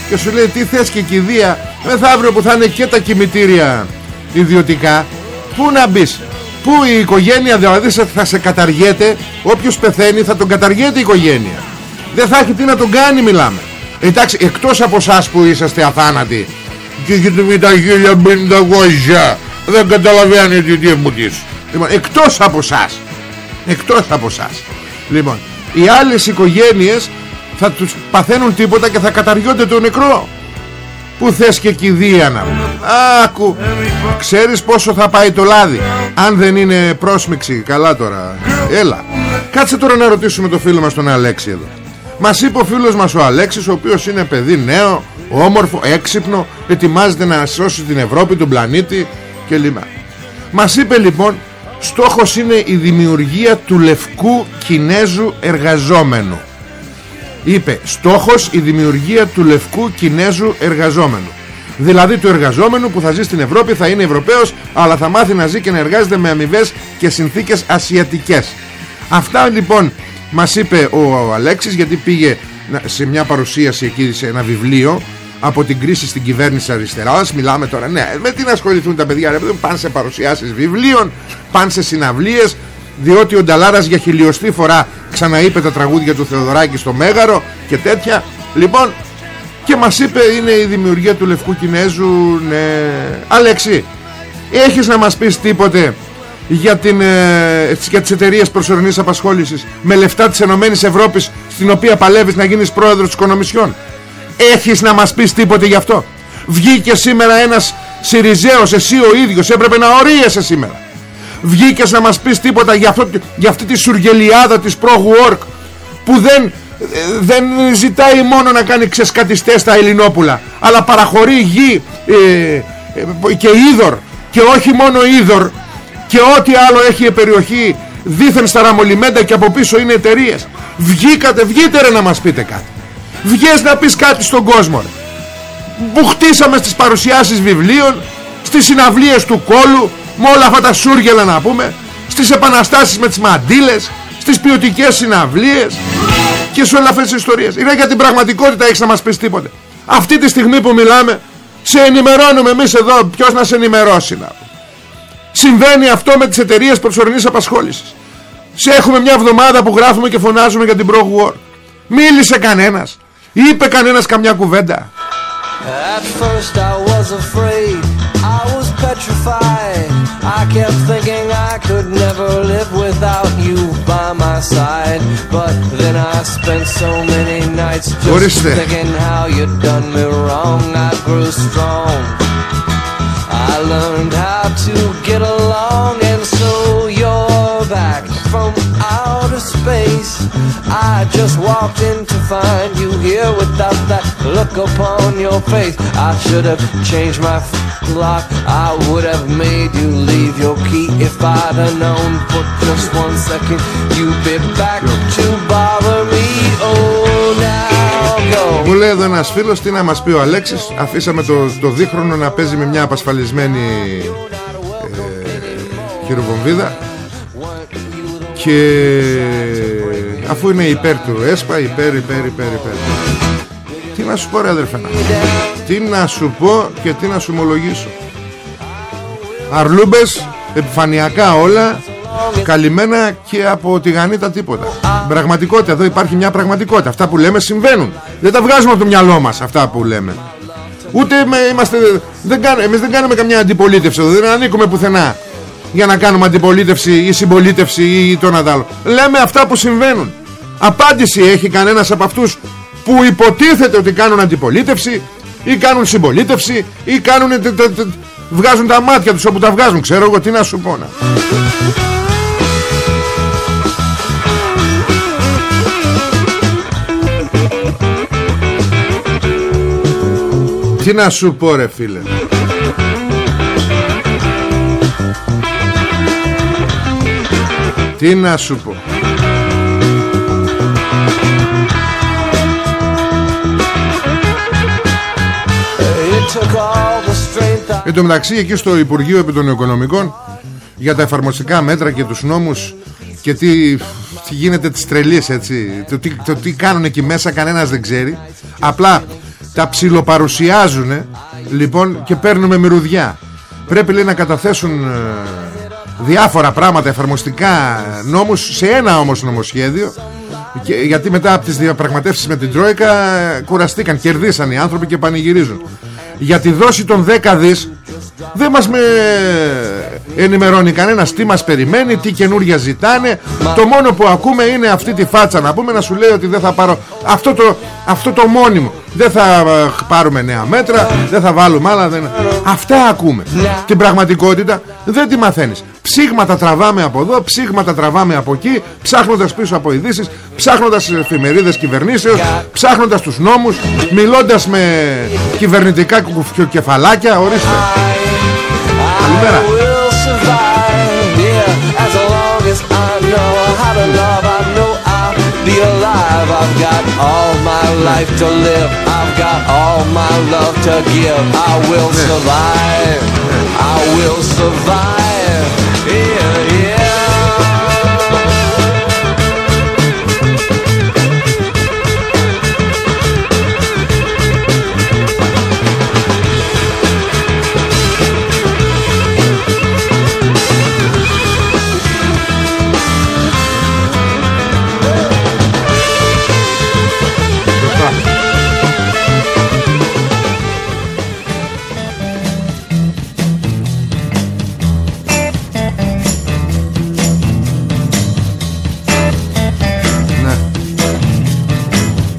Και σου λέει τι θες και κηδεία Μεθαύριο που θα είναι και τα κημητήρια Ιδιωτικά Πού να μπεις; Πού η οικογένεια δηλαδή θα σε καταργέται Όποιος πεθαίνει θα τον καταργέται η οικογένεια. Δεν θα έχει τι να τον κάνει μιλάμε. Εντάξει εκτός από εσάς που είσαστε αθάνατοι Και έχετε με τα χίλια πενταγώσια Δεν καταλαβαίνετε τι μου Λοιπόν εκτός από εσάς Εκτός από εσάς. Λοιπόν οι άλλες οικογένειες θα τους παθαίνουν τίποτα και θα καταργιόνται το νεκρό. Πού θες και κηδεία να Άκου Ξέρεις πόσο θα πάει το λάδι Αν δεν είναι πρόσμιξη Καλά τώρα. Έλα. Κάτσε τώρα να ρωτήσουμε το φίλο μας τον Αλέξη εδώ. Μας είπε ο φίλος μας ο Αλέξης Ο οποίος είναι παιδί νέο Όμορφο, έξυπνο Ετοιμάζεται να σώσει την Ευρώπη, τον πλανήτη Και λοιπά Μας είπε λοιπόν Στόχος είναι η δημιουργία του λευκού Κινέζου εργαζόμενου. Είπε στόχος η δημιουργία του λευκού Κινέζου εργαζόμενου Δηλαδή του εργαζόμενου που θα ζει στην Ευρώπη θα είναι Ευρωπαίος αλλά θα μάθει να ζει και να εργάζεται με αμοιβές και συνθήκες ασιατικές. Αυτά λοιπόν μας είπε ο Αλέξης γιατί πήγε σε μια παρουσίαση εκεί σε ένα βιβλίο από την κρίση στην κυβέρνηση αριστεράς. Μιλάμε τώρα ναι με τι να ασχοληθούν τα παιδιά ρε, πάνε σε παρουσιάσεις βιβλίων πάνε σε συναυλίες διότι ο Νταλάρας για χιλιοστή φορά ξαναείπε τα τραγούδια του Θεοδωράκη στο Μέγαρο και τέτοια. Λοιπόν και μας είπε είναι η δημιουργία του Λευκού Κινέζου ναι. Αλέξη έχεις να μας πεις τίποτε για, την, ε, για τις εταιρείες προσωρινής απασχόλησης με λεφτά της Ενωμένης Ευρώπης στην οποία παλεύεις να γίνεις πρόεδρος της Κονομισιόν; Έχεις να μας πεις τίποτε γι' αυτό; Βγήκε σήμερα ένας Συριζέος εσύ ο ίδιος έπρεπε να ορίεσαι σήμερα βγήκες να μας πεις τίποτα για, αυτό, για αυτή τη σουργελιάδα της Pro που δεν, δεν ζητάει μόνο να κάνει ξεσκατιστές στα Ελληνόπουλα αλλά παραχωρεί γη ε, ε, και είδωρ και όχι μόνο είδωρ και ό,τι άλλο έχει η περιοχή δίθεν στα ραμολιμέντα και από πίσω είναι εταιρείες. βγήκατε βγείτε ρε να μας πείτε κάτι βγες να πεις κάτι στον κόσμο ρε. που χτίσαμε στις παρουσιάσεις βιβλίων στις συναυλίες του κόλου με όλα αυτά τα σούργελα να πούμε στις επαναστάσεις με τις μαντήλες στις ποιοτικές συναυλίες και σε όλα αυτές τις ιστορίες. Είναι για την πραγματικότητα έχεις να μας πεις τίποτε. Αυτή τη στιγμή που μιλάμε σε ενημερώνουμε εμείς εδώ ποιος να σε ενημερώσει να συμβαίνει αυτό με τις εταιρείες προσωρινής απασχόλησης. Σε έχουμε μια εβδομάδα που γράφουμε και φωνάζουμε για την Pro War μίλησε κανένας. Είπε κανένας καμιά κουβέντα. At first I was afraid, I was petrified. I kept thinking I could never live without you by my side But then I spent so many nights just thinking how you'd done me wrong. I grew strong. I learned how to get along and so you're back from outer space I just walked in to find you here without that look upon your face I should have changed my lock I would have made you leave your key if I'd have known for just one second you'd be back to bother me oh now go Μου λέει εδώ ένας φίλος τι να μας πει ο Αλέξης αφήσαμε το, το δίχρονο να παίζει με μια απασφαλισμένη ε, χειροβομβίδα και αφού είναι υπέρ του ΕΣΠΑ υπέρ υπέρ υπέρ υπέρ. Τι να σου πω ρε αδερφέ τι να σου πω και τι να σου ομολογήσω. Αρλούμπες επιφανειακά όλα καλυμμένα και από τη γανίτα τίποτα. Πραγματικότητα εδώ υπάρχει μια πραγματικότητα. Αυτά που λέμε συμβαίνουν. Δεν τα βγάζουμε από το μυαλό μας αυτά που λέμε. Ούτε με, είμαστε δεν κάνουμε, εμείς δεν κάνουμε καμιά αντιπολίτευση εδώ δεν ανήκουμε πουθενά για να κάνουμε αντιπολίτευση ή συμπολίτευση ή τον αντάλλο. Λέμε αυτά που συμβαίνουν. Απάντηση έχει κανένας από αυτούς που υποτίθεται ότι κάνουν αντιπολίτευση ή κάνουν συμπολίτευση ή κάνουν, βγάζουν τα μάτια τους όπου τα βγάζουν. Ξέρω εγώ τι να σου πω να. Τι να σου πω ρε φίλε Τι να σου πω. Εν τω μεταξύ εκεί στο Υπουργείο επί των Οικονομικών για τα εφαρμοστικά μέτρα και τους νόμους και τι, γίνεται τις τρελής έτσι. Το τι, το τι κάνουν εκεί μέσα κανένας δεν ξέρει. Απλά τα ψιλοπαρουσιάζουν λοιπόν και παίρνουμε μυρουδιά πρέπει λέει να καταθέσουν ε, διάφορα πράγματα εφαρμοστικά νόμους σε ένα όμως νομοσχέδιο. Και, γιατί μετά από τις διαπραγματεύσεις με την Τρόικα κουραστήκαν, κερδίσαν οι άνθρωποι και πανηγυρίζουν. Για τη δόση των 10 δις δεν μας με ενημερώνει κανένας τι μας περιμένει, τι καινούργια ζητάνε. Το μόνο που ακούμε είναι αυτή τη φάτσα να πούμε να σου λέει ότι δεν θα πάρω αυτό το, αυτό το μόνιμο. Δεν θα ε, πάρουμε νέα μέτρα, δεν θα βάλουμε άλλα. Δεν... Αυτά ακούμε. Την πραγματικότητα δεν τη μαθαίνεις. Ψήγματα τραβάμε από εδώ, ψήγματα τραβάμε από εκεί, ψάχνοντας πίσω από ειδήσεις, ψάχνοντας εφημερίδες κυβερνήσεως, ψάχνοντας τους νόμους, μιλώντας με κυβερνητικά κεφαλάκια, ορίστε. Καλημέρα. I've got all my life to live. I've got all my love to give. I will survive. I will survive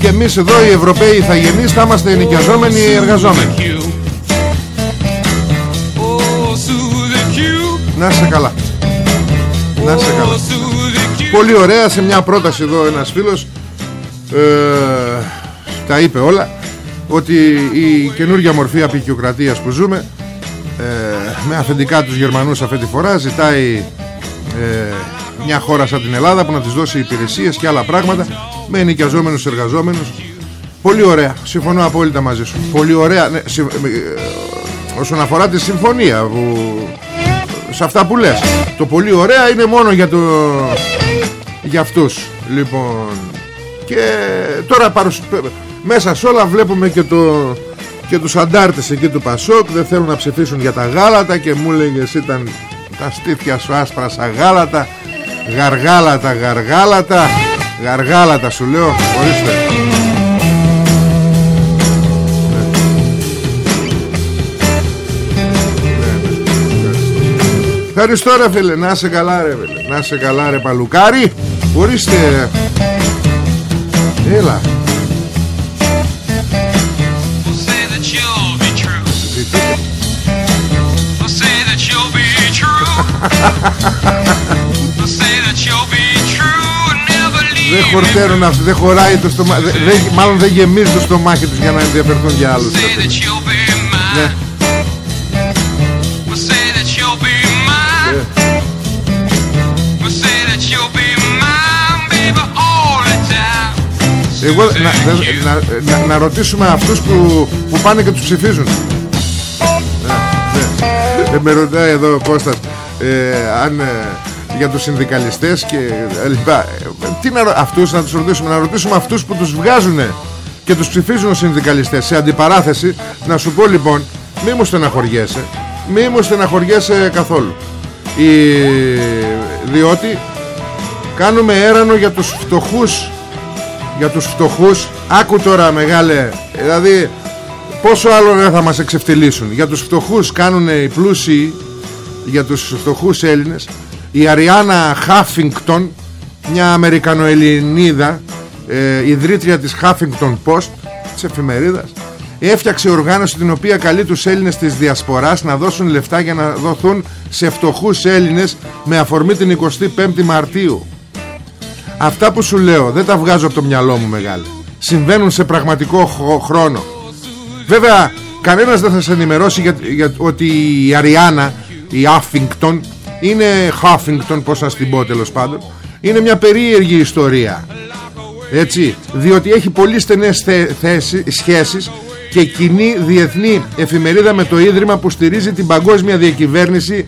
και εμείς εδώ οι Ευρωπαίοι θα γεννείς θα είμαστε ενοικιαζόμενοι εργαζόμενοι. Να σε καλά. Να σε καλά. Πολύ ωραία σε μια πρόταση εδώ ένας φίλος ε, Τα είπε όλα Ότι η καινούργια μορφή απεικιοκρατίας που ζούμε ε, Με αφεντικά τους Γερμανούς αυτή τη φορά Ζητάει ε, μια χώρα σαν την Ελλάδα που να της δώσει υπηρεσίες και άλλα πράγματα με ενοικιαζόμενους εργαζόμενους. Πολύ ωραία. Συμφωνώ απόλυτα μαζί σου. Πολύ ωραία. Ναι, συμ... Ε, όσον αφορά τη συμφωνία που... σε αυτά που λες. Το πολύ ωραία είναι μόνο για το για αυτούς. Λοιπόν και τώρα παρουσ... μέσα σε όλα βλέπουμε και το και τους αντάρτες εκεί του Πασόκ. Δεν θέλουν να ψηφίσουν για τα γάλατα και μου έλεγες ήταν τα στήθια σου άσπρα σαν γάλατα. Γαργάλατα γαργάλατα Γαργάλατα σου λέω Ορίστε. Ευχαριστώ ρε φίλε Να σε καλά ρε φίλε Να σε καλά ρε παλουκάρι. Ορίστε. Έλα Δεν χορτέρουν αυτοί, δεν χωράει το στομάχι Μάλλον δεν γεμίζει το στομάχι τους για να ενδιαφερθούν για άλλους Ναι. Εγώ να, να, να, ρωτήσουμε αυτούς που, που πάνε και τους ψηφίζουν. Ναι, ναι. Ε, Με ρωτάει εδώ ο Κώστας ε, Αν ε, για τους συνδικαλιστές και λοιπά. Τι να, αυτούς να τους ρωτήσουμε, να ρωτήσουμε αυτούς που τους βγάζουν και τους ψηφίζουν ως συνδικαλιστές σε αντιπαράθεση. Να σου πω λοιπόν, μη μου στεναχωριέσαι, μη μου στεναχωριέσαι καθόλου. Η... Διότι κάνουμε έρανο για τους φτωχούς για τους φτωχούς άκου τώρα μεγάλε δηλαδή πόσο άλλο δεν θα μας εξευτελίσουν για τους φτωχούς κάνουν οι πλούσιοι για τους φτωχούς Έλληνες η Αριάννα Χάφινγκτον μια Αμερικανοελληνίδα ε, ιδρύτρια της Huffington Post της εφημερίδας έφτιαξε οργάνωση την οποία καλεί τους Έλληνες της Διασποράς να δώσουν λεφτά για να δοθούν σε φτωχούς Έλληνες με αφορμή την 25η Μαρτίου. Αυτά που σου λέω δεν τα βγάζω από το μυαλό μου μεγάλη συμβαίνουν σε πραγματικό χρόνο. Βέβαια κανένας δεν θα σε ενημερώσει για, για, ότι η Αριάννα η Huffington είναι Huffington πως να την πω τέλος πάντων. Είναι μια περίεργη ιστορία έτσι διότι έχει πολύ στενές θε, θέσεις, σχέσεις και κοινή διεθνή εφημερίδα με το ίδρυμα που στηρίζει την παγκόσμια διακυβέρνηση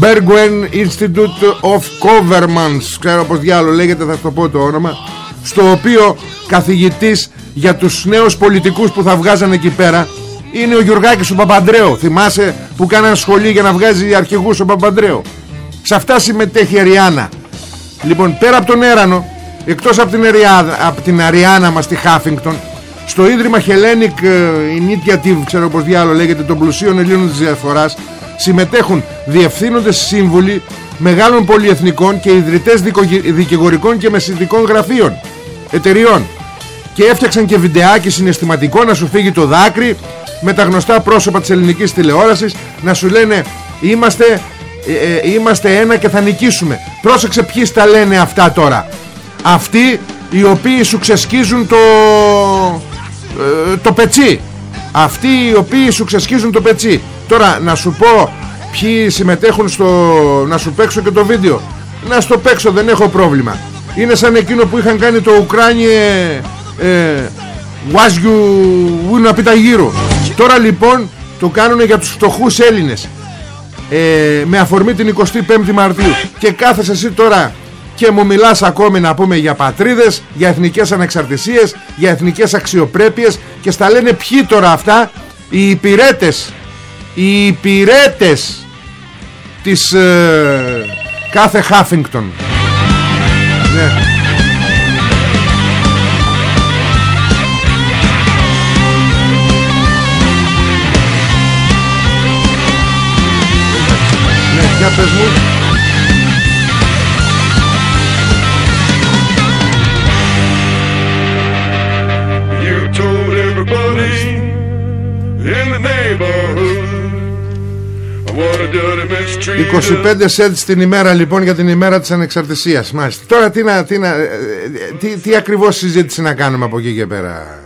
Berguen Institute of Governments. Ξέρω πως διάλογο λέγεται θα το πω το όνομα στο οποίο καθηγητής για τους νέους πολιτικούς που θα βγάζανε εκεί πέρα είναι ο Γιουργάκης ο Παπαντρέου θυμάσαι που κάνανε σχολή για να βγάζει αρχηγούς ο Παπαντρέου σε αυτά συμμετέχει η Αριάννα λοιπόν πέρα από τον Έρανο εκτός από την, Αριάνα, από την Αριάννα μας στη Χάφινγκτον στο Ίδρυμα Hellenic ε, Initiative ξέρω πως διάλογο λέγεται των πλουσίων Ελλήνων της διαφοράς συμμετέχουν διευθύνοντες σύμβουλοι μεγάλων πολυεθνικών και ιδρυτές δικηγορικών και μεσητικών γραφείων εταιριών. Και έφτιαξαν και βιντεάκι συναισθηματικό να σου φύγει το δάκρυ με τα γνωστά πρόσωπα της ελληνικής τηλεόρασης να σου λένε είμαστε, ε, ε, είμαστε ένα και θα νικήσουμε πρόσεξε ποιοι τα λένε αυτά τώρα. Αυτοί οι οποίοι σου ξεσκίζουν το ε, το πετσί. Αυτοί οι οποίοι σου ξεσκίζουν το πετσί. Τώρα να σου πω ποιοι συμμετέχουν στο να σου παίξω και το βίντεο. Να στο παίξω δεν έχω πρόβλημα. Είναι σαν εκείνο που είχαν κάνει το Ουκράνιε ε, was you να πει τα γύρω τώρα λοιπόν το κάνουν για τους φτωχούς Έλληνες ε, με αφορμή την 25η Μαρτίου και κάθεσαι εσύ τώρα και μου μιλάς ακόμη να πούμε για πατρίδες, για εθνικές ανεξαρτησίες, για εθνικές αξιοπρέπειες και στα λένε ποιοι τώρα αυτά, οι υπηρέτες, οι υπηρέτες της ε, κάθε Χάφινγκτον. Ναι. Για πες μου. 25 σέντ την ημέρα λοιπόν για την ημέρα της ανεξαρτησίας. Μάλιστα. Τώρα τι, να, τι, να, ε, τι, τι ακριβώς συζήτηση να κάνουμε από εκεί και πέρα;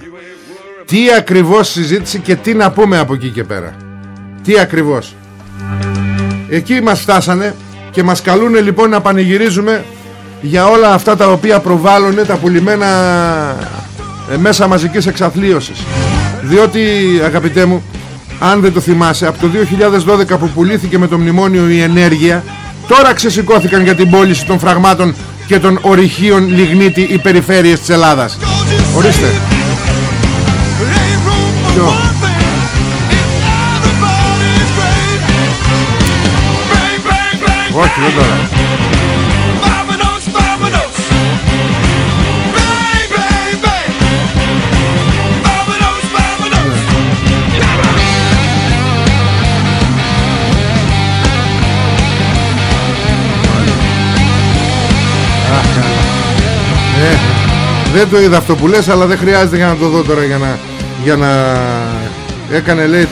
Τι ακριβώς συζήτηση και τι να πούμε από εκεί και πέρα; Τι ακριβώς; Εκεί μας φτάσανε και μας καλούνε λοιπόν να πανηγυρίζουμε για όλα αυτά τα οποία προβάλλουν τα πουλημένα ε, μέσα μαζικής εξαθλίωσης. Διότι αγαπητέ μου αν δεν το θυμάσαι από το 2012 που πουλήθηκε με το μνημόνιο η ενέργεια τώρα ξεσηκώθηκαν για την πώληση των φραγμάτων και των ορυχείων λιγνίτη οι περιφέρειες της Ελλάδας. Ορίστε. Ποιο; Όχι δεν τώρα Δεν το είδα αυτό που λες αλλά δεν χρειάζεται για να το δω τώρα για να, για να... Έκανε λέει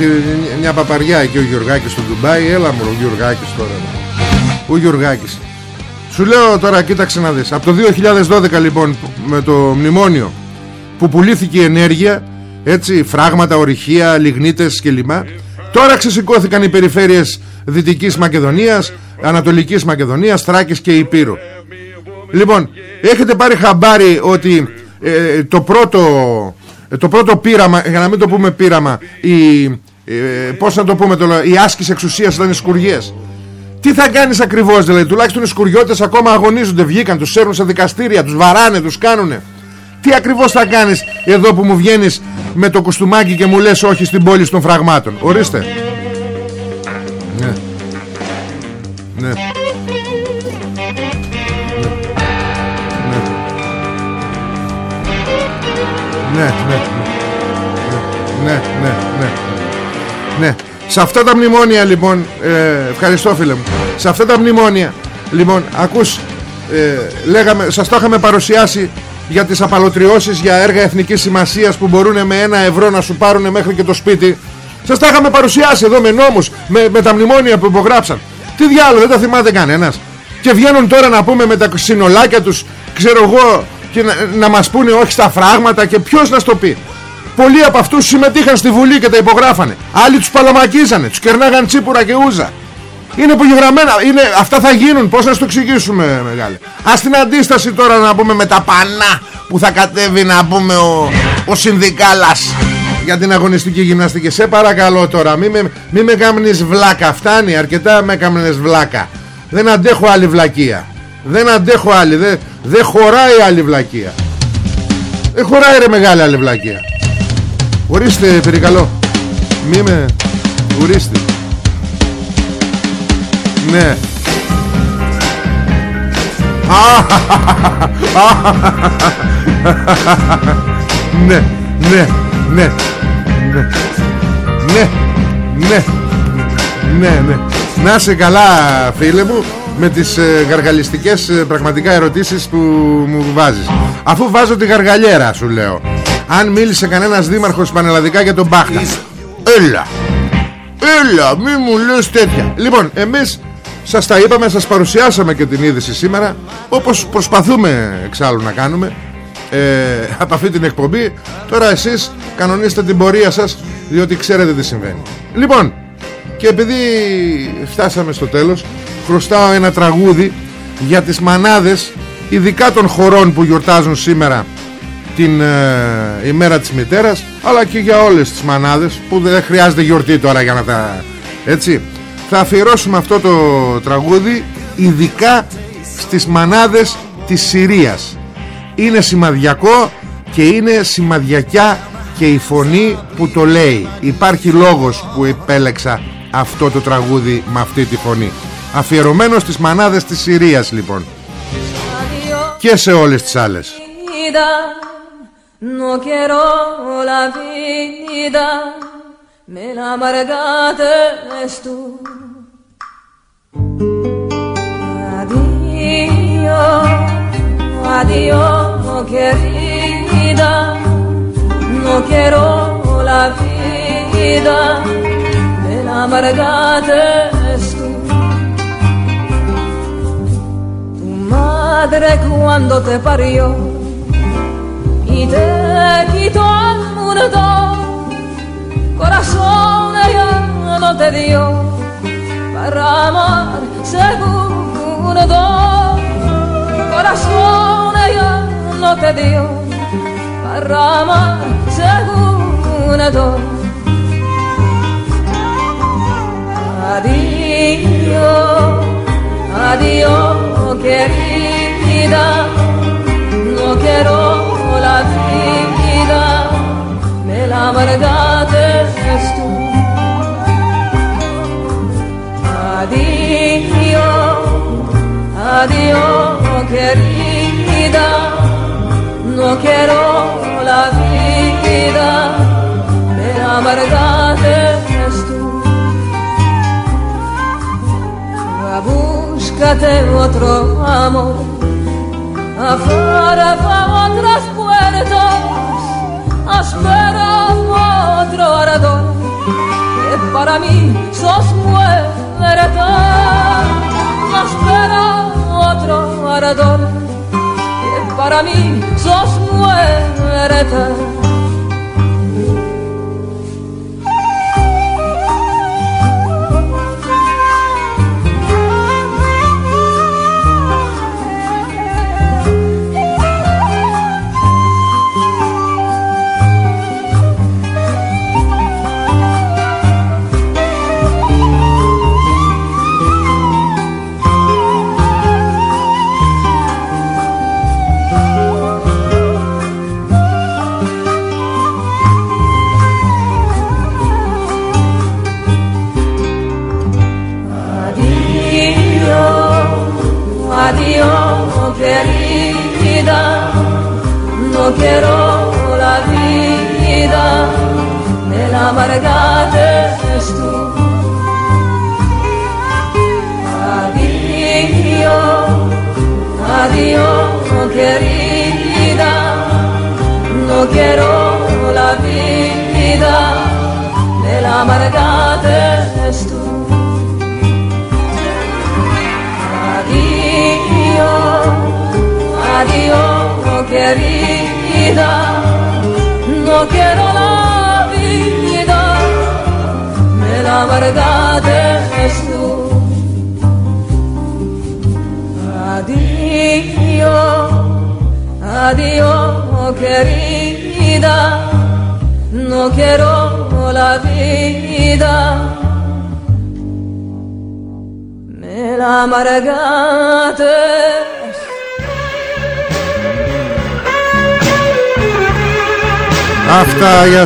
μια παπαριά εκεί ο Γιουργάκης στο Ντουμπάι. Έλα μου ο Γιουργάκης τώρα Ο Γιουργάκης; Σου λέω τώρα κοίταξε να δεις. Από το 2012 λοιπόν με το μνημόνιο Που πουλήθηκε η ενέργεια Έτσι φράγματα, ορυχεία, λιγνίτες κλπ. Τώρα ξεσηκώθηκαν οι περιφέρειες Δυτικής Μακεδονίας Ανατολικής Μακεδονίας, Θράκης και Υπήρου. Λοιπόν, έχετε πάρει χαμπάρι ότι ε, το πρώτο ε, το πρώτο πείραμα, για να μην το πούμε πείραμα, η, ε, πώς να το πούμε το η άσκηση εξουσίας ήταν οι σκουριές. Τι θα κάνεις ακριβώς δηλαδή, τουλάχιστον οι σκουριώτες ακόμα αγωνίζονται, βγήκαν, τους σέρνουν σε δικαστήρια, τους βαράνε, τους κάνουνε. Τι ακριβώς θα κάνεις εδώ που μου βγαίνεις με το κουστούμάκι και μου λες όχι στην πόλη των φραγμάτων. Ορίστε. Ναι. Ναι. ναι, ναι, ναι, ναι, ναι, ναι, ναι. Σε αυτά τα μνημόνια λοιπόν, ε, ευχαριστώ φίλε μου, σε αυτά τα μνημόνια, λοιπόν, ακούς, ε, λέγαμε, σας το είχαμε παρουσιάσει για τις απαλωτριώσεις για έργα εθνικής σημασίας που μπορούν με ένα ευρώ να σου πάρουν μέχρι και το σπίτι. Σας τα είχαμε παρουσιάσει εδώ με νόμους, με, με τα μνημόνια που υπογράψαν. Τι διάλογο, δεν τα θυμάται κανένας. Και βγαίνουν τώρα να πούμε με τα συνολάκια τους, ξέρω εγώ, και να, να μας πούνε όχι στα φράγματα και ποιος να στο πει πολλοί από αυτούς συμμετείχαν στη Βουλή και τα υπογράφανε. Άλλοι τους παλαμακίζανε τους κερνάγαν τσίπουρα και ούζα. Είναι υπογεγραμμένα είναι, αυτά θα γίνουν. Πως να στο εξηγήσουμε μεγάλε. Ας την αντίσταση τώρα να πούμε με τα πανά που θα κατέβει να πούμε ο, ο συνδικάλας για την αγωνιστική γυμναστική. Σε παρακαλώ τώρα Μη με, μη με κάμνεις βλάκα. Φτάνει αρκετά με κάμνεις βλάκα. Δεν αντέχω άλλη βλακεία. Δεν αντέχω άλλη. Δεν, δεν χωράει άλλη βλακεία. Δεν χωράει ρε μεγάλη άλλη βλακεία Ορίστε περικαλώ Μη με Ορίστε. Ναι Ναι. Ναι Ναι Ναι. Ναι Ναι. Ναι ναι. Να σε καλά φίλε μου με τις ε, γαργαλιστικές ε, πραγματικά ερωτήσεις που μου βάζεις. Αφού βάζω τη γαργαλιέρα σου λέω Αν μίλησε κανένας δήμαρχος πανελλαδικά για τον Μπάχτα Έλα. Έλα μη μου λες τέτοια. Λοιπόν εμείς σας τα είπαμε Σας παρουσιάσαμε και την είδηση σήμερα. Όπως προσπαθούμε εξάλλου να κάνουμε ε, Από αυτή την εκπομπή Τώρα εσείς κανονίστε την πορεία σας Διότι ξέρετε τι συμβαίνει. Λοιπόν και επειδή φτάσαμε στο τέλος Χρωστάω ένα τραγούδι Για τις μανάδες Ειδικά των χωρών που γιορτάζουν σήμερα την ε, ημέρα της μητέρας αλλά και για όλες τις μανάδες που δεν χρειάζεται γιορτή τώρα για να τα έτσι. Θα αφιερώσουμε αυτό το τραγούδι ειδικά στις μανάδες της Συρίας. Είναι σημαδιακό και είναι σημαδιακιά και η φωνή που το λέει. Υπάρχει λόγος που επέλεξα αυτό το τραγούδι με αυτή τη φωνή. Αφιερωμένος στις μανάδες της Συρίας λοιπόν. Και σε όλες τις άλλες No quiero la vida, me la amargaste tú. Adiós, adiós, querida, no quiero la vida, me la amargaste tú. Tu madre cuando te parió y te quitó al mundo, corazón ella no te dio para amar segundo, corazón ella no te dio para amar segundo. Adiós, adiós, querida, no quiero vida, me la amargaste tú. Adiós, adiós, querida, no quiero la vida, me la amargaste tú. Búscate otro amor afuera otras puertas, más otro orador, que para mí sos muerto. Más como otro orador, que para mí sos muerto.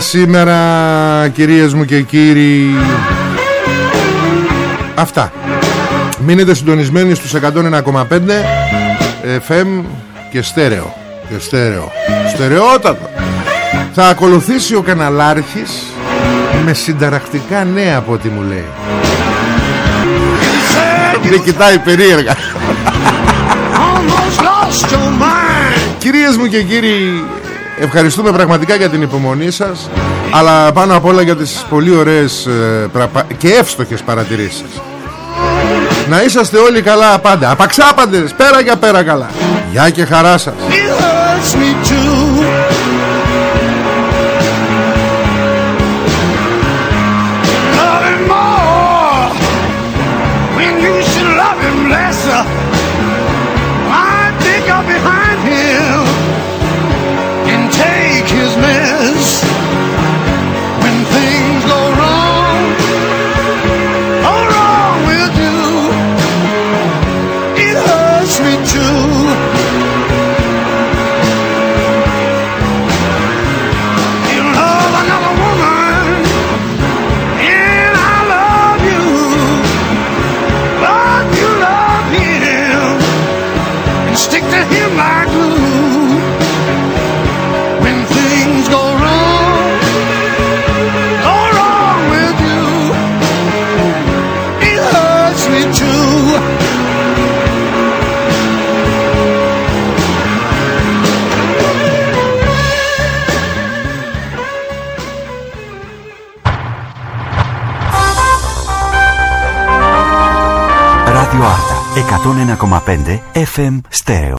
Σήμερα κυρίες μου και κύριοι. Αυτά. Μείνετε συντονισμένοι στους 101,5 FM και στέρεο. Και στέρεο. Στερεότατο. Θα ακολουθήσει ο καναλάρχης Με συνταρακτικά νέα από ό,τι μου λέει. Δεν κοιτάει περίεργα. Κυρίες μου και κύριοι Ευχαριστούμε πραγματικά για την υπομονή σας Αλλά πάνω απ' όλα για τις πολύ ωραίες ε, και εύστοχες παρατηρήσεις. Σας Να είσαστε όλοι καλά πάντα. Απαξάπαντες, πέρα για πέρα καλά. Γεια και χαρά σας Τον ενακομαπέντε FM Στέο.